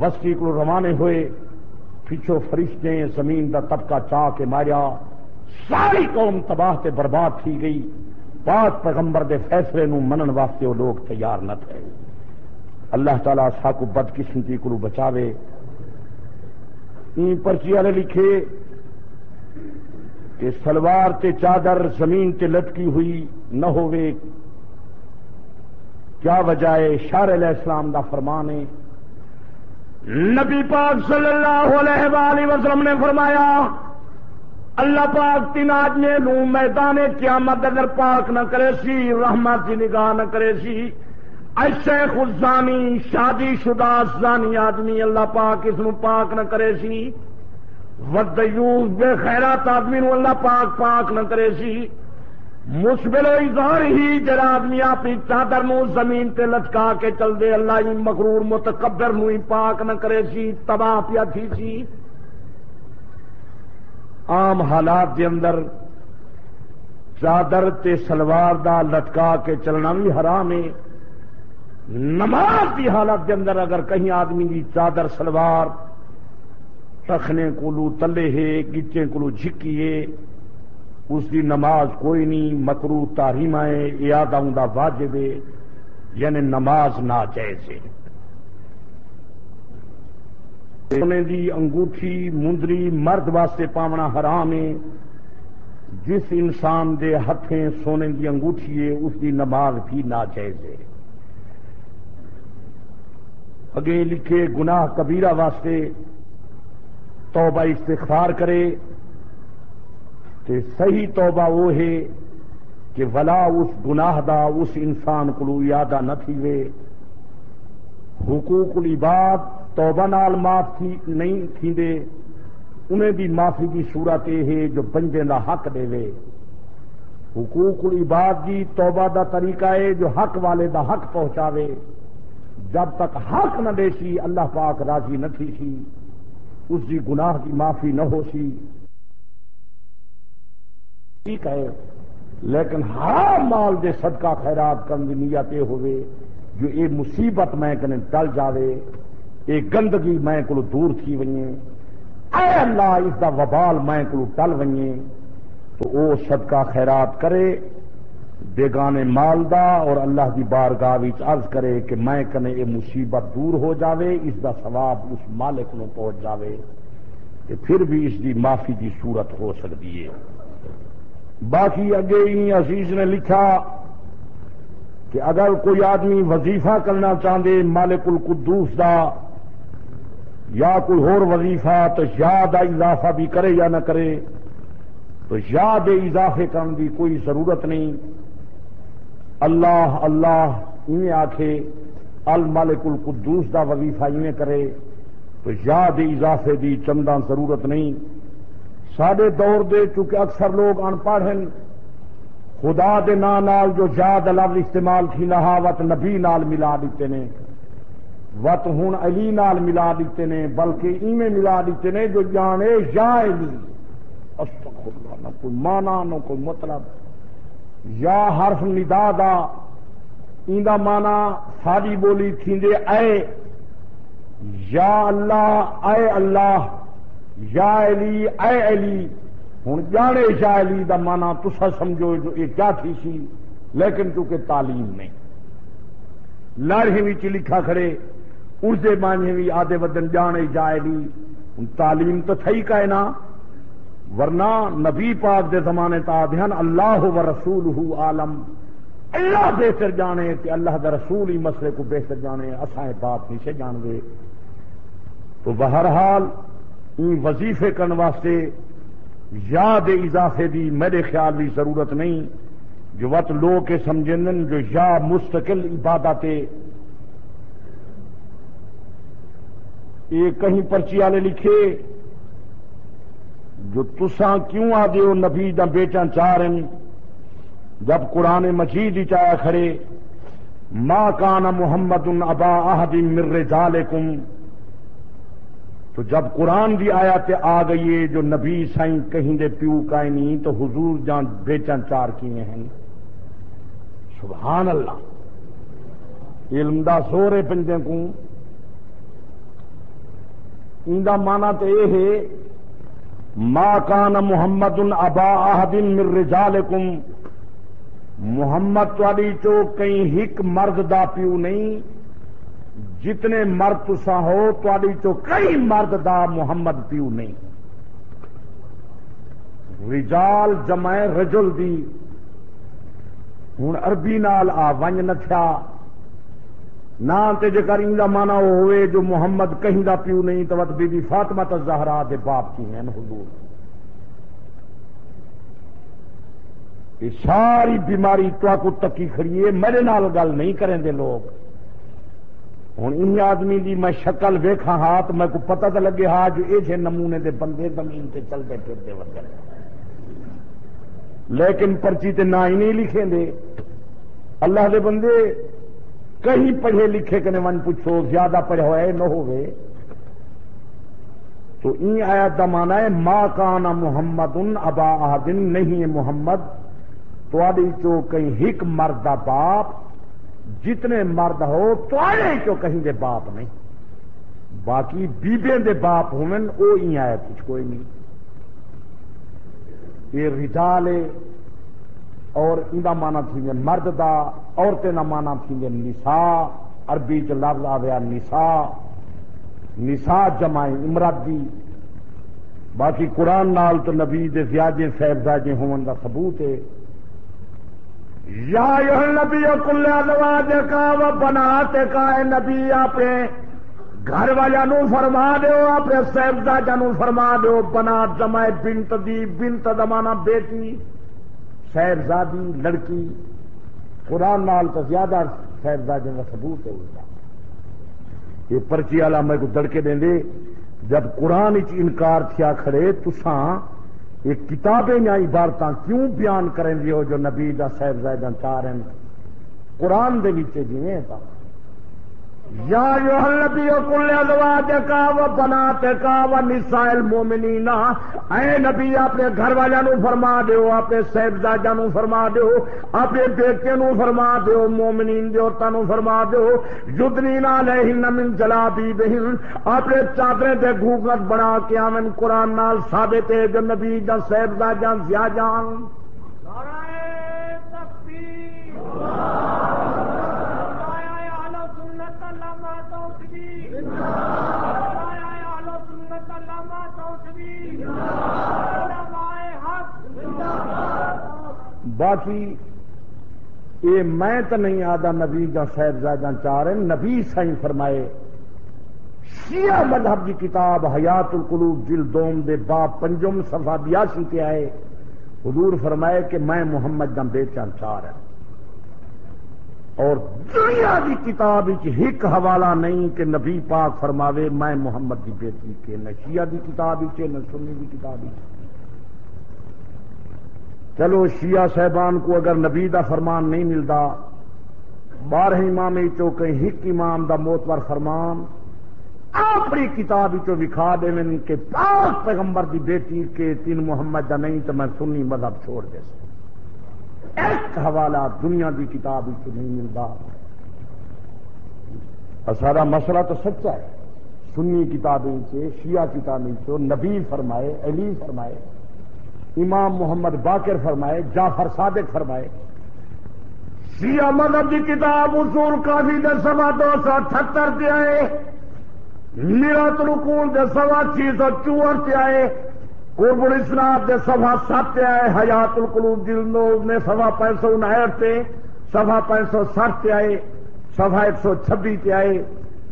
وسطی کو روانے ہوئے، پچھو فرشتے زمین دا طبقہ چاہ کے ماریا. ساری قوم تباہ تے برباد تھی گئی۔ پاک پیغمبر دے فیصلے نو منن واسطے وہ لوگ تیار نہ تھے۔ اللہ تعالی ساکو بد قسمتی کو بچاوے۔ پرچی والے لکھے کہ سلوار تے چادر زمین تے لٹکی ہوئی نہ ہوئے کیا وجہ ہے شار علیہ السلام دا فرمان ہے؟ نبی پاک صلی اللہ علیہ وآلہ وسلم نے فرمایا اللہ پاک تین آدمی نو میدان قیامت اگر پاک نہ کرے سی، رحمت کی نگاہ نہ کرے سی۔ ایسے خزانی شادی شدہ زانی آدمی اللہ پاک اس نو پاک نہ کرے سی۔ ودیوس بے خیرات آدمی نو اللہ پاک پاک نہ کرے سی۔ مشبل و اظہار ہی جرا آدمی اپنی چادر نو زمین تے لٹکا کے چل دے، اللہ ہی مغرور متکبر نو ہی پاک نہ کرے سی، تباہ پیا تھی سی۔ عام حالات دے اندر چادر تے سلوار دا لٹکا کے چلنا بھی حرام ہے۔ نماز کی حالت کے اندر اگر کہیں آدمی کی چادر سلوار تخنے کولو تلے ہے گچے کولو جھکیے اس کی نماز کوئی نہیں مکرو تاریم ہے یاد آؤں واجب ہے یعنی نماز نہ جیسے سونے دی انگوٹھی مندری مرد واسطے پاونا حرام ہے۔ جس انسان دے ہتھیں سونے دی انگوٹھی ہے، اس کی نماز بھی نہ جائزے اگے لکھے، گناہ کبیرہ واسطے توبہ استغفار کرے۔ تے صحیح توبہ وہ ہے کہ ولا اس گناہ دا اس انسان کو یادہ نہ تھی وے حقوق العباد توبہ نال معاف تھی، نہیں تھی دے انہیں بھی معافی کی صورت یہ ہے جو بندے دا حق دے وے۔ حقوق العباد کی توبہ دا طریقہ ہے جو حق والے دا حق پہنچاوے۔ جب تک حق نہ دے سی، اللہ پاک راضی نہ تھی سی۔ اس کی گناہ کی معافی نہ ہو سی۔ ٹھیک ہے، لیکن حرام مال دے صدقہ خیرات کرنے کی نیت یہ ہوئے جو یہ مصیبت میں کنے ٹل جاوے۔ یہ گندگی میں کو دور تھی ونجے اے اللہ، اس دا وبال میں کو ٹل ونجے تو وہ صدقہ خیرات کرے بیگانے مالدا اور اللہ کی بارگاہ عرض کرے کہ میں کنے یہ مصیبت دور ہو جاوے، اس دا ثواب اس مالک نو پہنچ جاوے۔ کہ پھر بھی اس دی معافی دی صورت ہو سکتی ہے۔ باقی اگے ہی عزیز نے لکھا کہ اگر کوئی آدمی وظیفہ کرنا چاہتے مالک القدوس دا یا کوئی اور وظیفہ تو یاد اضافہ بھی کرے یا نہ کرے، تو یاد اضافے کرنے کی کوئی ضرورت نہیں۔ اللہ اللہ انہیں آخے المالک القدوس دا وظیفہ انہیں کرے، تو یاد اضافے دی چندہ ضرورت نہیں۔ سڈے دور دے چونکہ اکثر لوگ ان پڑھ ہیں، خدا دے نام نال جو یاد لفظ استعمال تھی نہا وت نبی نال ملا دیتے نے۔ وت ہوں علی نال ملا دیتے نے، بلکہ ایویں ملا دیتے نے جو جانے یا علی نہ کوئی مانا نہ کوئی مطلب۔ یا حرف ندا دا، ایندا مانا ساری بولی تھی اے، یا اللہ، اے اللہ، یا علی، اے علی۔ ہوں جانے شاہ علی دا مانا تسا سمجھو جو یہ کیا تھی سی، لیکن چونکہ تعلیم نہیں۔ لڑے بھی لکھا کھڑے اسے مانے بھی آدھے بدن جانے جا علی تعلیم تو تھئی کا نا ورنہ نبی پاک دے زمانے تا دھیان اللہ و رسول ہو عالم۔ اللہ بہتر جانے کہ اللہ دا رسول ہی مسئلے کو بہتر جانے اصائیں بات نہیں جان گے تو بہرحال ان وظیفے کرنے واسطے یاد اضافے دی میرے خیال کی ضرورت نہیں۔ جو وت لوگ کے سمجھن جو یا مستقل عبادت یہ کہیں پرچی والے لکھے، جو تسا کیوں آ ہو نبی دا بیٹا چاہ رہے جب قرآن مجید ہی چایا کھڑے ماں کان محمد ان ابا احد مر رجالکم تو جب قرآن بھی آیا تے آ گئی جو نبی سائیں کہیں دے پیو کا نہیں، تو حضور جان بیچن چار کیے ہیں۔ سبحان اللہ۔ علم دا سورے پنجے کو اندا مانا تو یہ ہے، ما کان محمد ان ابا آہدن مر رجالکم۔ محمد تاری چو کہیں ہک مرد دا پیو نہیں، جتنے مرد تسا ہو تاری چو کئی مرد دا محمد پیو نہیں۔ رجال جمع رجل دی۔ ہوں اربی نال آ ونج نہ جے کر ان مانا وہ ہوئے جو محمد کہیں دا پیو نہیں تو بی بی فاطمہ تو زہرا دے باپ کی ہیں حضور. یہ ساری بیماری تو کو تکی کھڑی میرے نال گل نہیں کریں دے لوگ. ہوں ان آدمی دی میں شکل ویخا ہاں تو میں کو پتہ تو لگے ہاں جو یہ نمونے دے بندے زمین تے چلتے پھرتے وغیرہ لیکن پرچی تے نہ ہی نہیں لکھیں دے. اللہ دے بندے کہیں پڑھے لکھے کہ من پوچھو، زیادہ پڑھے ہوئے نہ ہوئے۔ تو این آیا دمانا ہے ماں کانا محمد ان ابا آدن نہیں محمد۔ تو چو کہیں ہک مردہ باپ، جتنے مرد ہو، تو چو کہیں دے باپ نہیں۔ باقی بیبے دے باپ ہومن او ہی آیا کچھ کوئی نہیں۔ یہ رجال اور اندا مانا تھی مرد دا عورتیں نہ مانا تھی نسا عربی چ لفظ آ گیا نسا نسا جمائیں امراد دی باقی قرآن نال تو نبی دے زیادہ صاحبزادے ہون کا ثبوت ہے۔ یا نبی کل ادواج کا و بناتے کا نبی اپنے گھر والوں فرما دو اپنے صاحبزادہ نو فرما دو بنا جمع بنت دی، بنت دمانا بیٹی، صاحبزادی، لڑکی۔ قرآن نال تو زیادہ صاحبزادے کا ثبوت ہے۔ یہ پرچی والا میں کو دڑکے دیں دے، جب قرآن انکار تھیا کھڑے، تساں یہ کتابیں یا عبارت کیوں بیان کریں ہو جو نبی دا صاحب زائدہ چار ہیں؟ قرآن دے نیچے جی یا جو نبی کل ازواج کا و بنات کا و نسائل مومنین اے نبی، اپنے گھر والوں نو فرما دیو، اپنے صاحبزادہ نو فرما دیو، اپنے بیٹے نو فرما دیو، مومنین دیو تنو فرما دیو، یدنین علیہن من جلابی بہن اپنے چادریں دے گھوگت بنا کے آمن قرآن نال ثابت ہے جو نبی دا صاحبزادہ زیادہ باقی یہ میں تو نہیں آدھا نبی کا صاحبزادہ چاہ رہے نبی سائیں فرمائے، شیعہ مذہب کی کتاب حیات القلوب جل دوم دے باپ پنجم صفحہ بیاسی کے آئے۔ حضور فرمائے کہ میں محمد کا بیچن چاہ رہا اور دنیا کی کتاب ایک حوالہ نہیں کہ نبی پاک فرماوے، میں محمد کی بیٹی کے نہ شیعہ کی کتاب نہ سنی کی کتاب چلو شیعہ صاحبان کو اگر نبی دا فرمان نہیں ملتا بارہ امام چوکیں ہک امام دا موتور فرمان اپنی کتاب چو وکھا دے کہ پاک پیغمبر دی بیٹی کے تین محمد دا نہیں تو میں سنی مذہب چھوڑ دے ایک حوالہ دنیا دی کتاب چ نہیں ملتا۔ سارا مسئلہ تو سچا ہے۔ سنی کتابیں سے شیعہ کتابیں چو نبی فرمائے، علی فرمائے۔ امام محمد باقر فرمائے، جعفر صادق فرمائے۔ شیعہ مذہب کی کتاب اصول کافی در سوا دو سو اٹھہتر پہ آئے۔ میرا ترکون دے سوا چھ سو چور پہ آئے۔ قرب الاسلام دے سوا سات پہ آئے۔ حیات القلوب جلدو نے سوا پانچ سو انہٹھ پہ سوا پانچ سو سٹھ پہ آئے۔ سوا ایک سو چھبی پہ آئے۔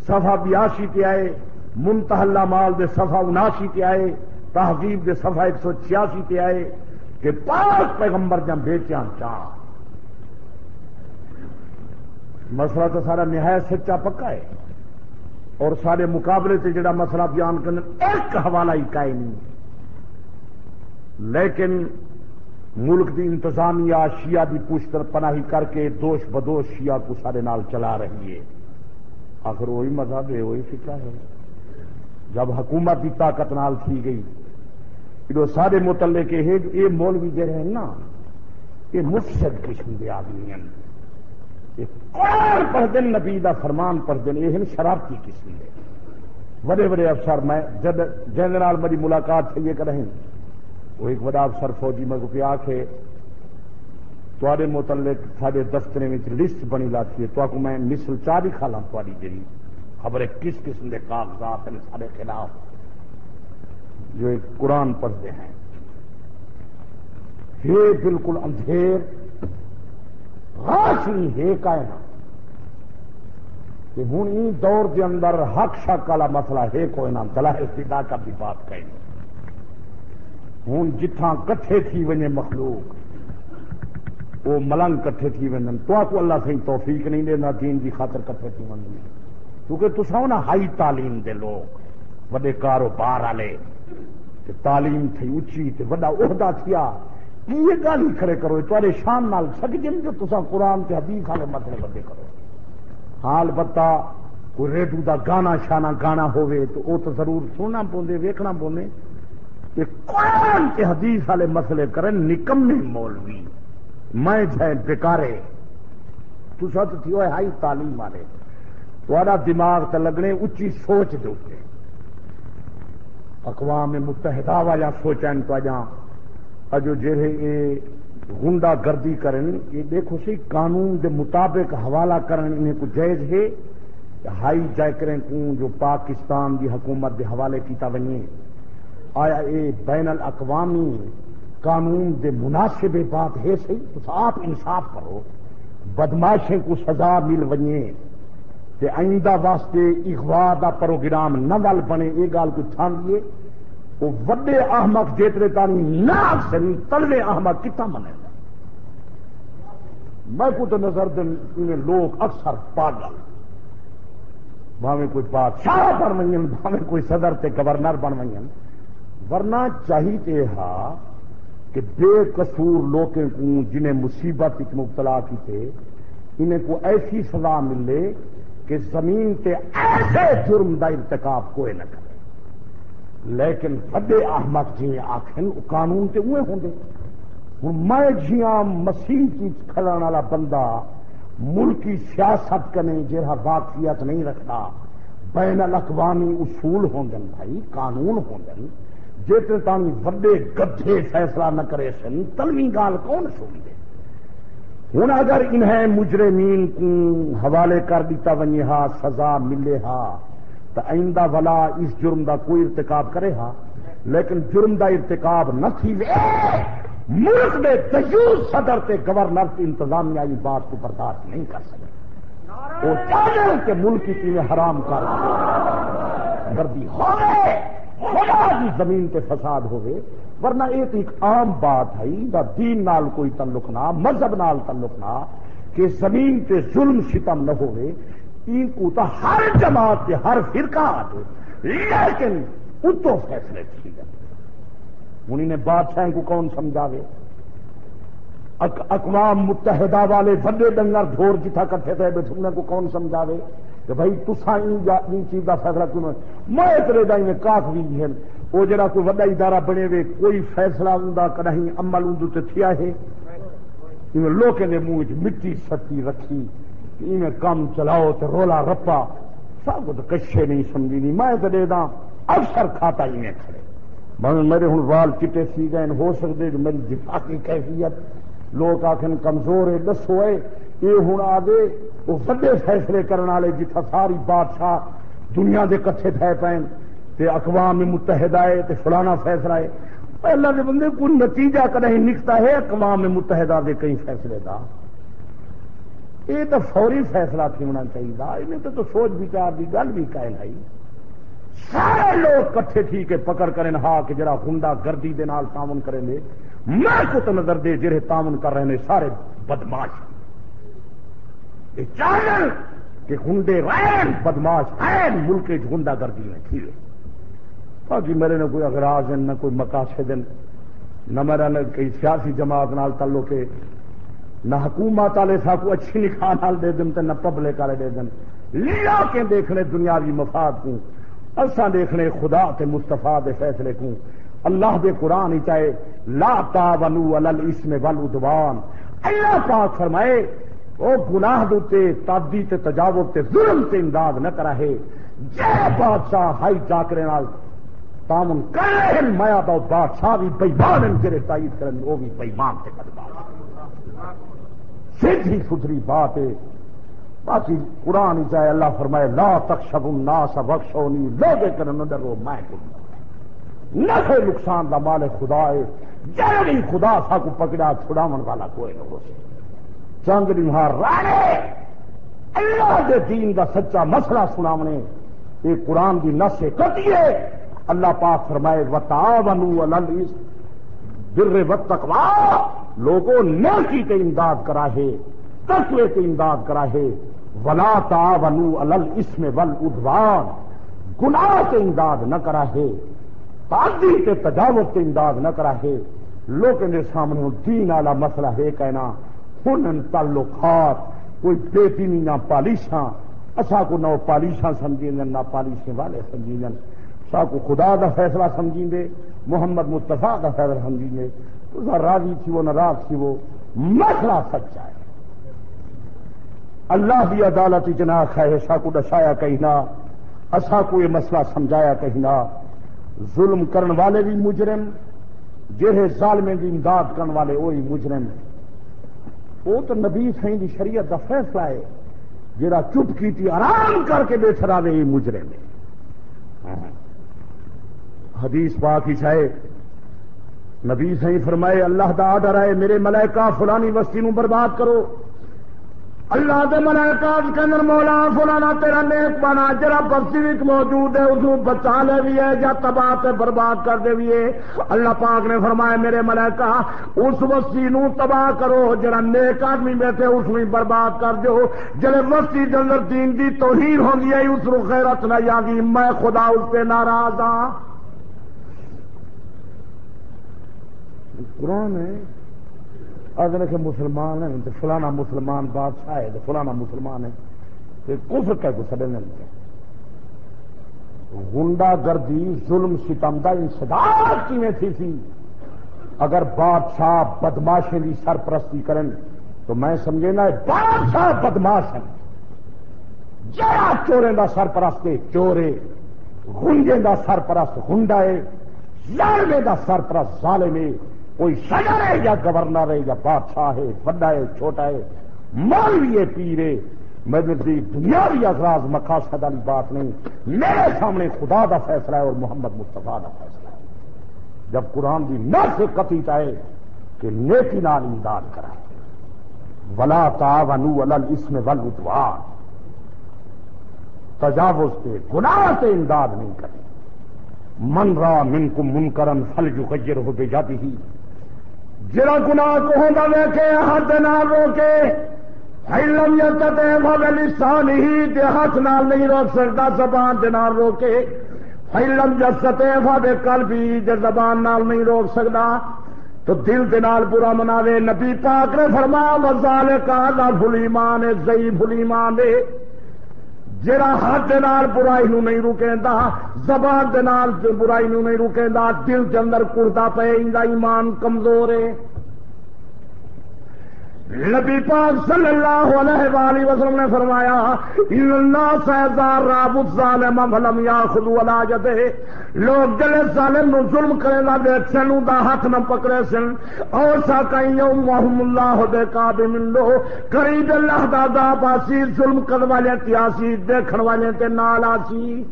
سوا بیاسی پہ آئے۔ منتحلہ مال دے سوا اناسی پہ آئے۔ تحقیب دے سفا ایک سو چھیاسی پہ آئے کہ پانچ پیغمبر جب بیچیاں چاہ مسئلہ تو سارا نہایت سچا پکا ہے۔ اور سارے مقابلے سے جڑا مسئلہ بیان کرنے ایک حوالہ ہی کا نہیں۔ لیکن ملک دی انتظامیہ شیعہ دی پوچھتر پناہی کر کے دوش بدوش شیعہ کو سارے نال چلا رہی ہے۔ آخر وہی مذہب ہے، وہی فکر ہے۔ جب حکومت کی طاقت نال تھی گئی جو سارے متلے کے ہے، یہ مولوی جڑے ہیں نا، یہ مفسد قسم کے آدمی ہیں۔ یہ قرآن پڑھ دن نبی دا فرمان پڑھ دن یہ شرارتی قسم ہے بڑے بڑے افسر، میں جنرل میری ملاقات سے یہ کریں وہ ایک بڑا افسر فوجی میں کو آخے تے متعلق سارے دفتر میں لسٹ بنی لاتی ہے تو کو میں مسل چار ہی کھا لا تاری جی خبر کس قسم کے کاغذات ہیں سارے خلاف۔ جو ایک قرآن پڑھتے ہیں۔ ہے بالکل اندھیر نہیں ہے کائنا کہ ہوں ای دور کے اندر حق شک والا مسئلہ ہے، کوئی نہ دلائل سیدا کا بھی بات کہیں۔ ہوں جتھاں کٹھے تھی ونے مخلوق، وہ ملنگ کٹھے تھی ون تو کو اللہ سے توفیق نہیں دینا، دین کی خاطر کٹھے تھی ون کیونکہ تصاؤ نا ہائی تعلیم دے لوگ، وڈے کاروبار والے۔ تعلیم تھی اچھی تے وڈا عہدہ تھیا۔ یہ گل ہی کھڑے کرو تے شان نال سک جن جو تصا قرآن تے حدیث والے مسئلے بدے کرو۔ حال بتا، کوئی ریڈو دا گانا شانا گانا ہوئے تو وہ تو ضرور سننا پوندے، ویکھنا پوندے۔ کہ قرآن کے حدیث والے مسئلے کریں نکمے مولوی۔ میں جائیں بیکارے تو تھی وہ ہائی تعلیم والے تھوڑا دماغ تے لگنے اچھی سوچ دے اقوام متحدہ والا سوچن تو اجا اجو جہے یہ گنڈا گردی کرن یہ دیکھو سی، قانون دے مطابق حوالہ کرن انہیں کو جائز ہے۔ ہائی جیکریں کو جو پاکستان دی حکومت دے حوالے کیتا ونیے آیا اے بین الاقوامی قانون دے مناسب بات ہے صحیح تو آپ انصاف کرو۔ بدماشیں کو سزا مل ونیے تے آئندہ واسطے اغوا دا پروگرام نہ ول بنے یہ گال کو چھان دیے وہ وڈے احمد جیترے تانی نہ سن تلوے احمد کتا منے گا۔ میں کو تو نظر دن انہیں لوگ اکثر پاگل۔ بھاوے کوئی بادشاہ بن وین بھاوے کوئی صدر تے گورنر بن وین ورنہ چاہیے ہا کہ بے قصور لوگوں کو جنہیں مصیبت مبتلا کی تھے انہیں کو ایسی سزا ملے کہ زمین تے ایسے جرم دا ارتکاب کوئی نہ کرے۔ لیکن بڑے احمد جی آخر قانون تے اوے ہوں گے ہوں میں جیاں مسیح کی کھلان والا بندہ ملکی سیاست کرنے جہاں واقفیت نہیں رکھتا، بین الاقوامی اصول ہوں گے بھائی، قانون ہوں گے جتنے تانی وڈے گدھے فیصلہ نہ کرے سن تلوی گال کون سن ہوں اگر انہیں مجرمین کو حوالے کر دیتا ونی ہا، سزا ملے ہا، تو آئندہ والا اس جرم دا کوئی ارتکاب کرے ہا۔ لیکن جرم دا ارتکاب نہ تھی وے ملک میں تجوز صدر تے گورنر کی انتظامیہ یہ بات کو برداشت نہیں کر سکے۔ وہ چاہتے ہیں کہ ملک کی چیزیں حرام کر گردی ہو گئے خدا کی زمین پہ فساد ہوئے۔ ورنہ یہ ایک عام بات ہے دا دین نال کوئی تعلق نہ، مذہب نال تعلق نہ، کہ زمین پہ ظلم ستم نہ ہوئے۔ ان کو تو ہر جماعت کے ہر فرقہ آتے لیکن اتو فیصلے تھی گئے۔ انہیں نے بادشاہ کو کون سمجھاوے؟ اقوام متحدہ والے بڑے ڈنگر ڈھور جتھا کٹھے تھے بیٹھنے کو کون سمجھاوے؟ کہ بھائی تسا ان چیز کا فیصلہ کیوں میں اترے دا میں کاف بھی ہیں۔ وہ جڑا کوئی وڈا ادارہ بنے ہوئے کوئی فیصلہ ہوں کدی عمل ہوں تو تھیا ہے۔ لوگ نے منہ مٹی سٹی رکھی میں کام چلاؤ تو رولا رپا۔ سب کچھ کچھ نہیں، سمجھی نہیں۔ میں تو دے دا، افسر کھاتا ہی میں کھڑے۔ میرے ہوں وال چٹے سی گئے ہو سکتے جو میری دفاع کی کیفیت۔ لوگ آخر کمزور ہے، دسو ہے یہ ہوں آگے وہ وڈے فیصلے کرنے والے جتنا ساری بادشاہ دنیا کے کٹھے پہ پے اقوام متحدہ ہے تے فلانا فیصلہ ہے۔ پہلا کے بندے کوئی نتیجہ کدیں نکتا ہے، اقوام متحدہ کے کئی فیصلے کا یہ تو فوری فیصلہ تھی ہونا چاہیے۔ انہیں تو سوچ بچار کی گل بھی کہہ لائی سارے لوگ کٹھے تھی کہ پکڑ کریں ہا کہ جڑا ہنڈا گردی دے نال تعاون کریں گے میں کت نظر دے جڑے تعاون کر رہے ہیں، سارے بدماش۔ یہ چاہیے کہ ہنڈے رین بدماش این ملک ہنڈا گردی میں تھی۔ باقی میرے نے کوئی اغراض ہیں نہ کوئی مقاصد ہیں نہ میرا نہ کوئی سیاسی جماعت نال تعلق ہے۔ نہ حکومت والے ساکو اچھی نکاح نال دے دن نہ پبلک والے دے دن۔ لیا کے دیکھنے دنیاوی مفاد کو اصا دیکھنے خدا تے مستفا دے فیصلے کو اللہ دے قرآن ہی چاہے لا تا ونو اس میں ول ادوان اللہ پاک فرمائے وہ گناہ دوتے تابدی تے تجاوز تے ظلم تے امداد نہ کرا ہے جے بادشاہ ہائی جاکرے نال تامن کرے مایا تو بادشاہ بھی بےمان جڑے تائید کرن وہ بھی بےمان سے کرتا سیدھی ستھری بات ہے۔ باقی قرآن چاہے اللہ فرمائے، لا تک شب نا سا بخشو نہیں لوگ کرن ڈرو نہ کوئی نقصان دا مال خدا ہے۔ جلدی خدا سا کو پکڑا، چھڑاون والا کوئی نہ ہو چند نہار رانے۔ اللہ دے دین دا سچا مسئلہ سناونے۔ یہ قرآن کی نس کٹیے اللہ پاک فرمائے وتا ونو بر و لوگوں نیکی کے امداد کرا ہے تسوے کے امداد کرا ہے ولا تا ونو الل اس میں ول ادوان گناہ کے امداد نہ کرا ہے تازی کے تجاوت کے امداد نہ کرا ہے لوگ کے سامنے دین والا مسئلہ ہے، کہنا ہن تعلقات، کوئی بیٹی نہیں، نہ پالیشاں۔ اصا کو نہ پالیشاں سمجھی نہ پالیشیں والے سمجھی کو خدا کا فیصلہ سمجھیں گے محمد مستفا کا فیصلہ سمجھیں گے تو راضی تھی وہ، ناراض تھی وہ، مسئلہ سچا ہے۔ اللہ بھی عدالت جنا ہے سا کو دشایا کہنا اصا کو یہ مسئلہ سمجھایا کہنا ظلم کرن والے بھی مجرم جہے ظالمیں کی امداد کرن والے وہی مجرم۔ وہ تو نبی سی شریعت کا فیصلہ ہے جہاں چپ کی تھی، آرام کر کے بیٹھ رہا یہ مجرم ہے۔ حدیث پاک ہی چاہے نبی صحیح فرمائے، اللہ دا آڈر آئے میرے ملائکہ فلانی وسطی نو برباد کرو۔ اللہ دے ملائکہ کے اندر مولا، فلانا تیرا نیک بنا جرا بستی بھی موجود ہے، اس بچا لے بھی ہے، یا تباہ تے برباد کر دے بھی ہے۔ اللہ پاک نے فرمایا، میرے ملائکہ، اس وسطی نو تباہ کرو جرا نیک آدمی بیٹھے، اس میں برباد کر دو جلے وسطی جنر دین دی توہین ہوگی ہے، اس رو خیرت نہ یادی میں خدا اس پہ ناراض ہاں۔ قرآن ہے۔ اگر کہ مسلمان ہیں، تو فلانا مسلمان بادشاہ ہے، تو فلانا مسلمان ہے۔ تو کفر کہہ کو سڑے نہیں گنڈا گردی، ظلم ستم دا انسداد کی میں تھی سی؟ اگر بادشاہ بدماشیں کی سرپرستی کریں، تو میں سمجھے نا، بادشاہ بدماش ہیں۔ جڑا چورے دا سرپرست چورے۔ گنجے دا سرپرست گنڈا ہے۔ ظالمے دا سرپرست ظالمے کوئی صدر ہے یا گورنر ہے یا بادشاہ ہے بڑا ہے، چھوٹا ہے مولوی ہے۔ پیرے میرے دنیا بھی اغراض مقاصد والی بات نہیں۔ میرے سامنے خدا کا فیصلہ ہے اور محمد مصطفیٰ کا فیصلہ ہے۔ جب قرآن کی نہ سے کتی چاہے کہ نیکی نال امداد کرائے۔ ولا تا ونو الل اس میں ول اتوار تجاوز پہ گناہ سے امداد نہیں کرے من را من کو من کرن فل جو ہو بے جاتی ہی جرا گنا کو ہوگا کے ہاتھ نہ روکے فیلم یا تتے لسان ہی دیہات نال نہیں روک سکتا، زبان دنال روکے۔ فیلم یا ستے کل بھی جو زبان نال نہیں روک سکتا۔ تو دل دنال برا مناوے، نبی پاک نے فرما مزال کا فلی مان زئی فلی مان دے جڑا ہاتھ نال برائی نو نہیں روکیندا زبان دے نال برائی نو نہیں روکیندا دل دے اندر کڑدا پے ایندا ایمان کمزور ہے۔ نبی پاک صلی اللہ علیہ وآلہ وسلم نے فرمایا الناس ازار راب الظالم فلم یاخذ ولا جده لوگ جلے ظالم نو ظلم کرے لا دے سنو دا ہاتھ نہ پکڑے سن۔ اور سا کئی یوم وهم اللہ دے قاب من لو قریب اللہ دا دا باسی ظلم کر والے تیاسی دیکھن والے تے نال آسی۔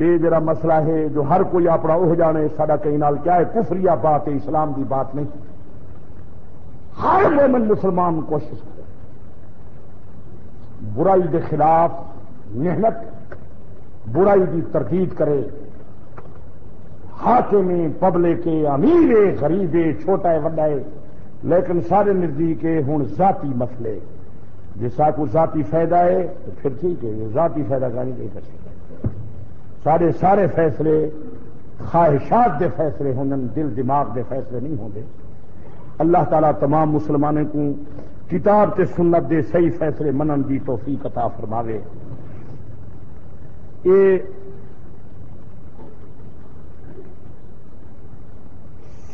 یہ جڑا مسئلہ ہے جو ہر کوئی اپنا وہ جانے، ساڈا کہیں نال کیا ہے؟ کفریہ بات ہے، اسلام دی بات نہیں۔ ہر مومن مسلمان کوشش کرے۔ برائی کے خلاف محنت، برائی کی تردید کرے۔ ہاتھ میں پبلے کے امیر غریب چھوٹا ہے، وڈا لیکن سارے نزدیک ہوں ذاتی مسئلے۔ جسا کو ذاتی فائدہ ہے، تو پھر ٹھیک ہے، یہ ذاتی فائدہ کا نہیں کر سکتا سارے سارے فیصلے خواہشات دے فیصلے ہوں، دل دماغ دے فیصلے نہیں ہوں گے۔ اللہ تعالیٰ تمام مسلمانوں کو کتاب تے سنت دے صحیح فیصلے منن دی توفیق عطا فرماوے۔ اے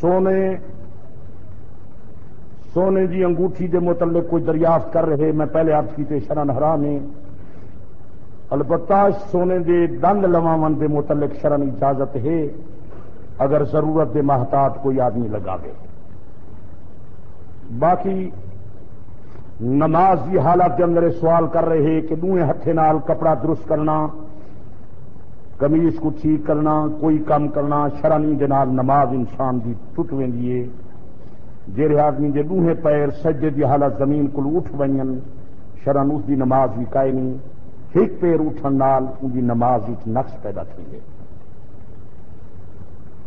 سونے سونے دی انگوٹھی دے متعلق کوئی دریافت کر رہے، میں پہلے آپ کی شرن حرام ہے۔ البتہ سونے دے دند لواون دے متعلق شرن اجازت ہے، اگر ضرورت دے محتاط کوئی آدمی لگاوے۔ باقی نماز کی حالت کے اندر سوال کر رہے کہ دوئے ہتھے نال کپڑا درست کرنا کمیز کو ٹھیک کرنا، کوئی کام کرنا شرانی نال نماز انسان کی ٹوٹ وی جہے آدمی کے دوہے پیر سجے کی حالت زمین کو اٹھ ون شرن اس کی نماز بھی کائے نہیں۔ ایک پیر اٹھن نال ان کی نماز نقص پیدا تھی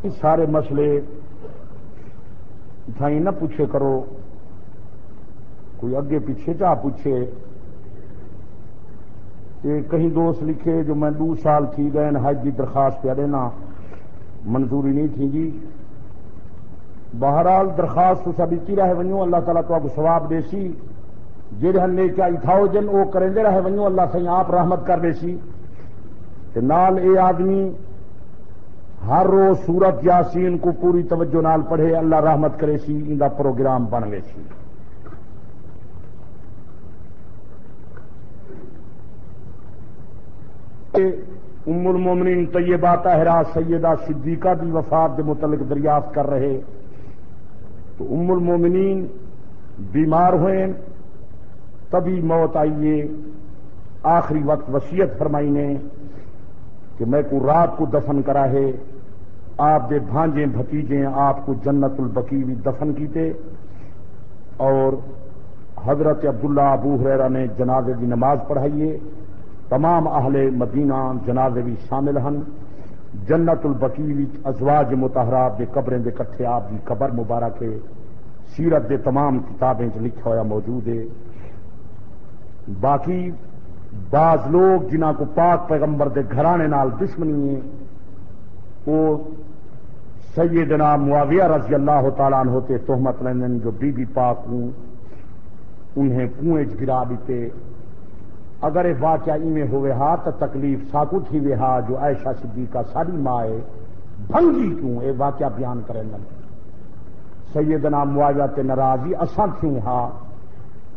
یہ سارے مسئلے تھائی نہ پوچھے کرو۔ کوئی اگے پیچھے چاہ پوچھے۔ کہ کہیں دوست لکھے جو میں دو سال تھی گئے حج کی درخواست پہ دینا۔ منظوری نہیں تھی جی۔ بہرحال درخواست تو سب اچھی رہے ونو اللہ تعالیٰ تو آپ کو دے سی۔ جہاں لے کے اتھاؤ جن وہ کریں دے رہے ونو اللہ سے آپ رحمت کر دے سی۔ کہ نال اے آدمی ہر روز سورت یاسین کو پوری توجہ نال پڑھے، اللہ رحمت کرے سی، ان کا پروگرام بن گئے سی۔ ام المومنین طیبہ طاہرہ سیدہ صدیقہ دی وفات کے متعلق دریافت کر رہے تو ام المومنین بیمار ہوئے تبھی موت آئیے آخری وقت وسیعت فرمائی نے کہ میں کو رات کو دفن کرا ہے۔ آپ دے بھانجے بھتیجے آپ کو جنت البقی بھی دفن کیتے۔ اور حضرت عبداللہ ابو حریرہ نے جنازے کی نماز پڑھائیے تمام اہل مدینہ جنازے بھی شامل ہیں جنت البقی ازواج متحرات دے قبریں دے کٹھے آپ کی قبر مبارک ہے۔ سیرت دے تمام کتابیں لکھا ہوا موجود ہے۔ باقی بعض لوگ جنہ کو پاک پیغمبر دے گھرانے نال دشمنی ہے، وہ سیدنا معاویہ رضی اللہ تعالیٰ ہوتے تہمت لیندن جو بی بی پاک ہوں، انہیں کنویں گرا دیتے۔ اگر یہ واقعہ میں ہوئے ہا تو تکلیف ساکو تھی وے ہا جو ایشا صدیقہ ساری ماں ہے، بھنگی کیوں؟ یہ واقعہ بیان کریں گے سیدنا معاویہ تے ناراضی، اساں کیوں ہا؟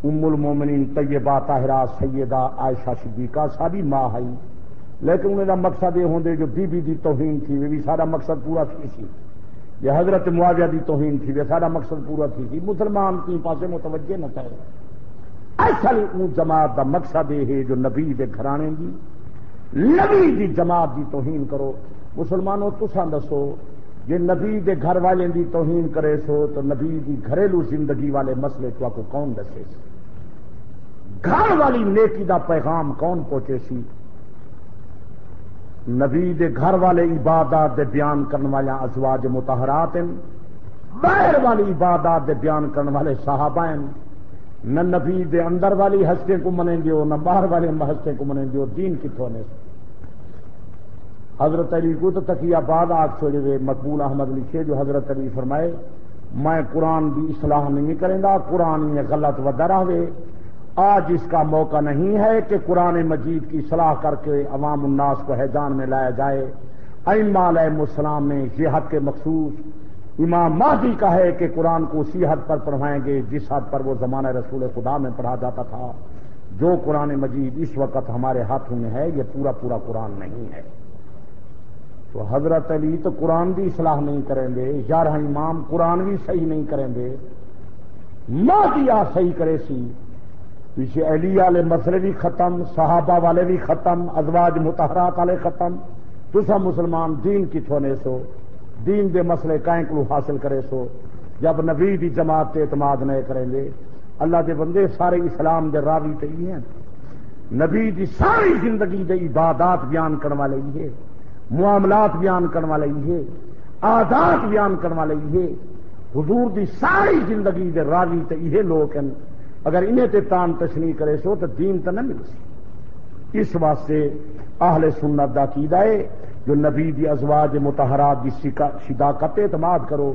ام المومنین طیبہ طاہرہ سیدہ عائشہ صدیقہ ساری ماں ہے۔ لیکن انہیں دا مقصد یہ ہوں جو بی بی دی توہین تھی وہ بھی سارا مقصد پورا تھی سی۔ یہ حضرت معاویہ دی توہین تھی وہ سارا مقصد پورا تھی سی۔ مسلمان کی پاسے متوجہ نہ تھے؟ اصل اون جماعت دا مقصد یہ ہے جو نبی دے گھرانے دی، نبی دی جماعت دی توہین کرو۔ مسلمانوں تسا دسو جی نبی دے گھر والے دی توہین کرے سو، تو نبی دی گھریلو زندگی والے مسئلے تو آپ کو کون دسے سی گھر والی نیکی دا پیغام کون پہنچے سی؟ نبی دے گھر والے عبادات دے بیان کرنے والے ازواج متحرات ہیں باہر والی عبادات دے بیان کرنے والے صحابہ ہیں۔ نہ نبی دے اندر والی ہستے کو منیں گے نہ باہر والے ہستے کو منیں گے دین کتوں نے؟ حضرت علی کو تو تکیہ بعد آگ چھوڑے ہوئے مقبول احمد لکھے جو حضرت علی فرمائے، میں قرآن کی اصلاح نہیں کریں گا، قرآن میں غلط ودا رہے آج اس کا موقع نہیں ہے کہ قرآن مجید کی صلاح کر کے عوام الناس کو حیجان میں لایا جائے۔ علیہ السلام نے یہ حد کے مخصوص امام مہدی کا ہے کہ قرآن کو اسی حد پر پڑھائیں گے جس حد پر وہ زمانہ رسول خدا میں پڑھا جاتا تھا۔ جو قرآن مجید اس وقت ہمارے ہاتھوں میں ہے، یہ پورا پورا قرآن نہیں ہے۔ تو حضرت علی تو قرآن بھی اصلاح نہیں کریں گے، یارہ امام قرآن بھی صحیح نہیں کریں گے۔ ماں دیا صحیح کرے سی۔ پیچھے علی والے مسئلے بھی ختم، صحابہ والے بھی ختم، ازواج متحرات والے ختم۔ دوسرا مسلمان دین کی چھونے سو۔ دین دے مسئلے کائیں کو حاصل کرے سو؟ جب نبی دی جماعت اعتماد نہیں کریں گے، اللہ دے بندے سارے اسلام دے راوی تو ہی ہیں۔ نبی دی ساری زندگی دے عبادات بیان کرنے والے یہ معاملات بیان کرنے والے یہ آدات بیان کرنے والے یہ حضور دی ساری زندگی دے راوی تو یہ لوگ ہیں۔ اگر انہیں تے تان تشنی کرے سو تو دین تو نہ مل سی اس واسطے اہل سنت دا کی ہے جو نبی دی ازواج متحرات دی شداقت اعتماد کرو،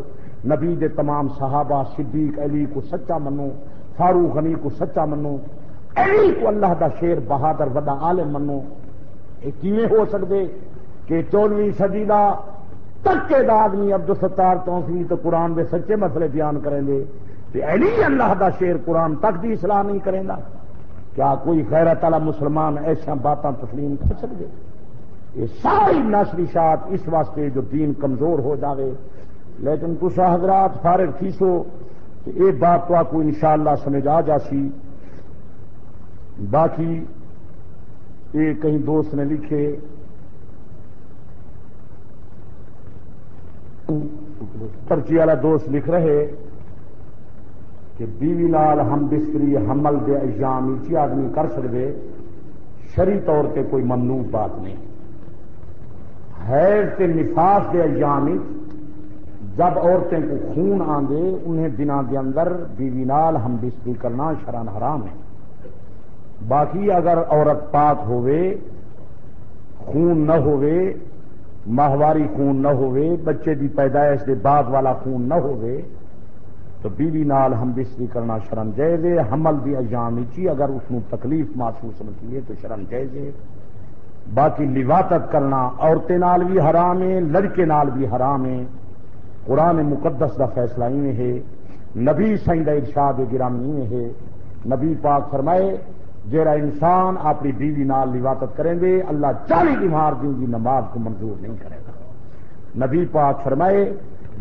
نبی دے تمام صحابہ صدیق علی کو سچا منو، فاروق غنی کو سچا منو، علی کو اللہ دا شیر بہادر ودا عالم منو۔ یہ ہو سکتے کہ چودویں صدی کا تکے دا آدمی عبد الستار توسی تو قرآن دے سچے مسئلے بیان کریں گے علی اللہ دا شیر قرآن تک دی اصلاح نہیں کرے گا کیا کوئی غیرت والا مسلمان ایسا باتیں تسلیم کر سکتے یہ ساری نشریشات اس واسطے جو دین کمزور ہو جاوے۔ لیکن کچھ حضرات فارغ تھی سو کہ بات تو آپ کو انشاءاللہ سمجھ آ جاسی۔ باقی ایک کہیں دوست نے لکھے۔ پرچی والا دوست لکھ رہے کہ بیوی لال ہم بستری حمل دے ایام اچھی آدمی کر سکتے شری طور پہ کوئی ممنوع بات نہیں۔ حیض کے نفاس دے ایام جب عورتیں کو خون آندے، انہیں دنوں کے اندر بیوی نال ہم بستری کرنا شران حرام ہے۔ باقی اگر عورت پاک ہوئے خون نہ ہوئے ماہواری خون نہ ہوئے بچے دی پیدائش دے بعد والا خون نہ ہوئے تو بیوی نال ہم بستری کرنا شرم جائز ہے۔ حمل بھی ایام اگر اس تکلیف محسوس نہ کیے تو شرم جائز ہے۔ باقی لواطت کرنا عورتیں نال بھی حرام ہے لڑکے نال بھی حرام ہے قرآن مقدس کا فیصلہ میں ہے، نبی سائن ارشاد گرامی میں ہے۔ نبی پاک فرمائے، جیڑا انسان اپنی بیوی نال لواطت کریں گے اللہ چالی بیمار دیں گی نماز کو منظور نہیں کرے گا۔ نبی پاک فرمائے،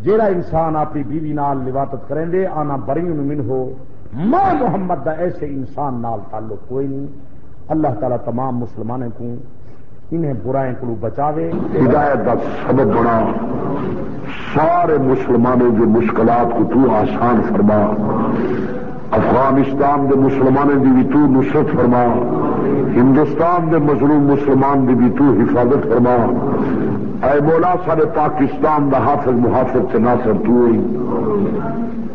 جیڑا انسان اپنی بیوی نال لواطت کریں دے، آنا بری من ہو، ماں محمد دا ایسے انسان نال تعلق کوئی نہیں۔ اللہ تعالی تمام مسلمانوں کو انہیں برائیں کو بچاوے۔ ہدایت کا سبب بنا۔ سارے مسلمانوں کی مشکلات کو تو آسان فرما۔ افغانستان دے مسلمانوں کی بھی تو نصرت فرما۔ ہندوستان دے مظلوم مسلمان کی بھی تو حفاظت فرما۔ اے مولا، سارے پاکستان دا حافظ محافظ سے ناصر تو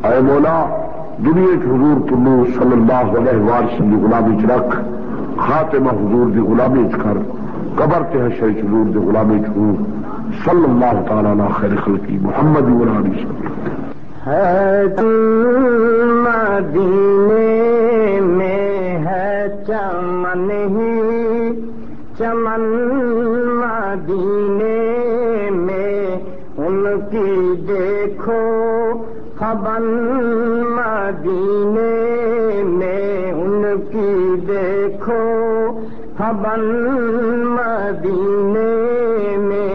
اے مولا، دنیا کے حضور تلو صلی اللہ علیہ وارسم کی غلامی چ رکھ۔ خاتمہ حضور دی غلامی چ کر۔ قبر تے حشر حضور دی غلامی چ صلی اللہ تعالی علی خیر خلقی، محمد غلامی ہے مدینے میں ہے چمن ہی، چمن مدینے میں ان کی دیکھو خبن مدینے میں ان کی دیکھو خبن مدینے میں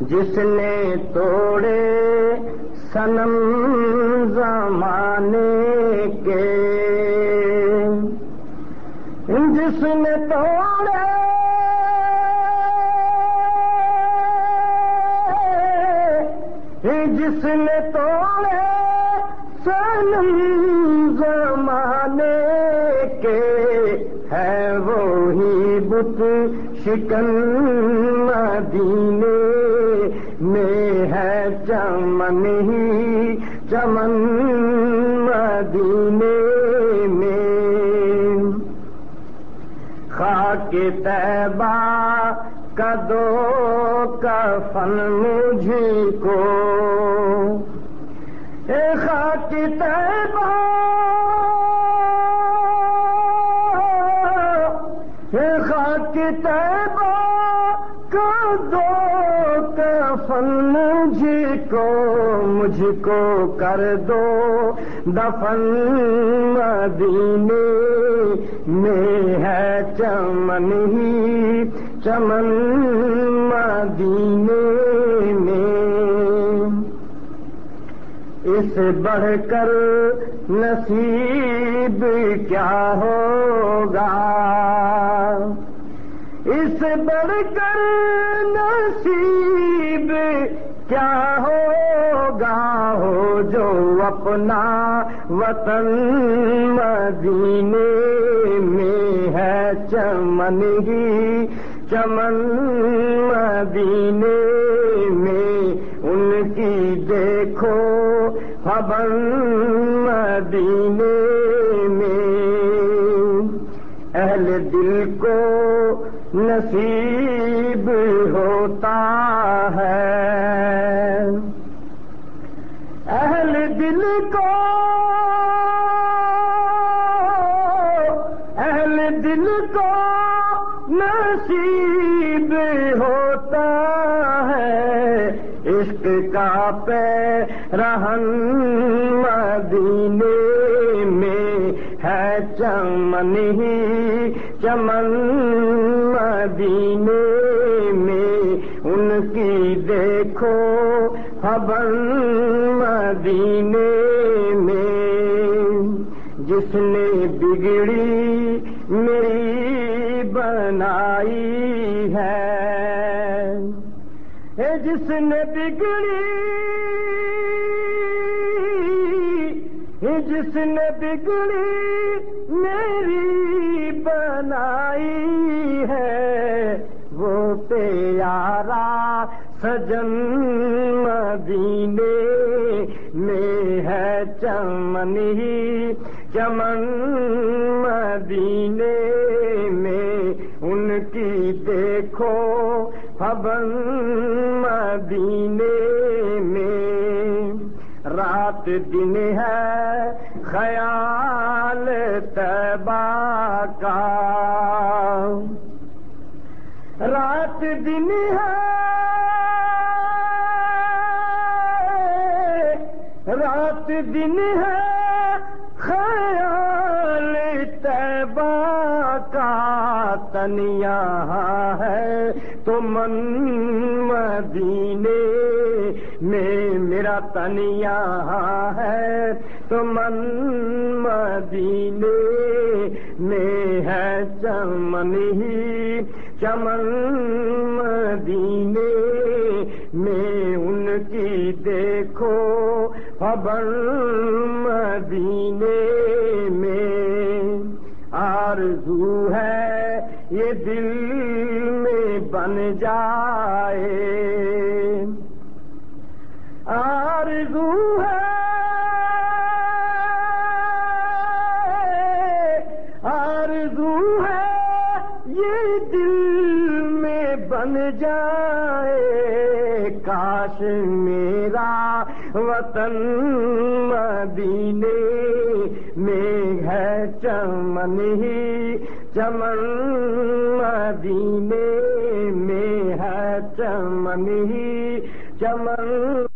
جس نے توڑے سنم زمانے کے جس نے توڑے جس بت شکن مدینے میں ہے چمن ہی چمن مدینے میں۔ خاک تیبہ کا دو کفن کو۔ خاک تیبہ مجھ کو کر دو دفن مدینے میں ہے چمن ہی، چمن مدینے میں۔ اس بڑھ کر نصیب کیا ہوگا؟ اس بڑھ کر نصیب کیا جو اپنا وطن مدینے میں ہے چمن ہی، چمن مدینے میں۔ ان کی دیکھو خبر مدینے میں۔ اہل دل کو نصیب ہوتا رہن مدینے میں ہے چمن ہی چمن مدینے میں ان کی دیکھو خبر مدینے جس نے بگڑی میری بنائی ہے۔ جس نے بگڑی جس نے بگڑی میری بنائی ہے۔ وہ پیارا سجن مدینے میں ہے چمن ہی چمن مدینے میں ان کی دیکھو خبر مدینے میں۔ رات دن ہے خیال تبا کا۔ رات دن ہے رات دن ہے من مدینے میں میرا تنیا ہے تو من مدینے میں ہے چمن ہی، چمن مدینے میں ان کی دیکھو، خبر مدینے میں آرزو ہے یہ دل بن جائے۔ آرزو ہے۔ آرزو ہے۔ یہ دل میں بن جائے۔ کاش میرا وطن مدینے میں ہے چمن ہی، چمن مدینے چمن ہی چمن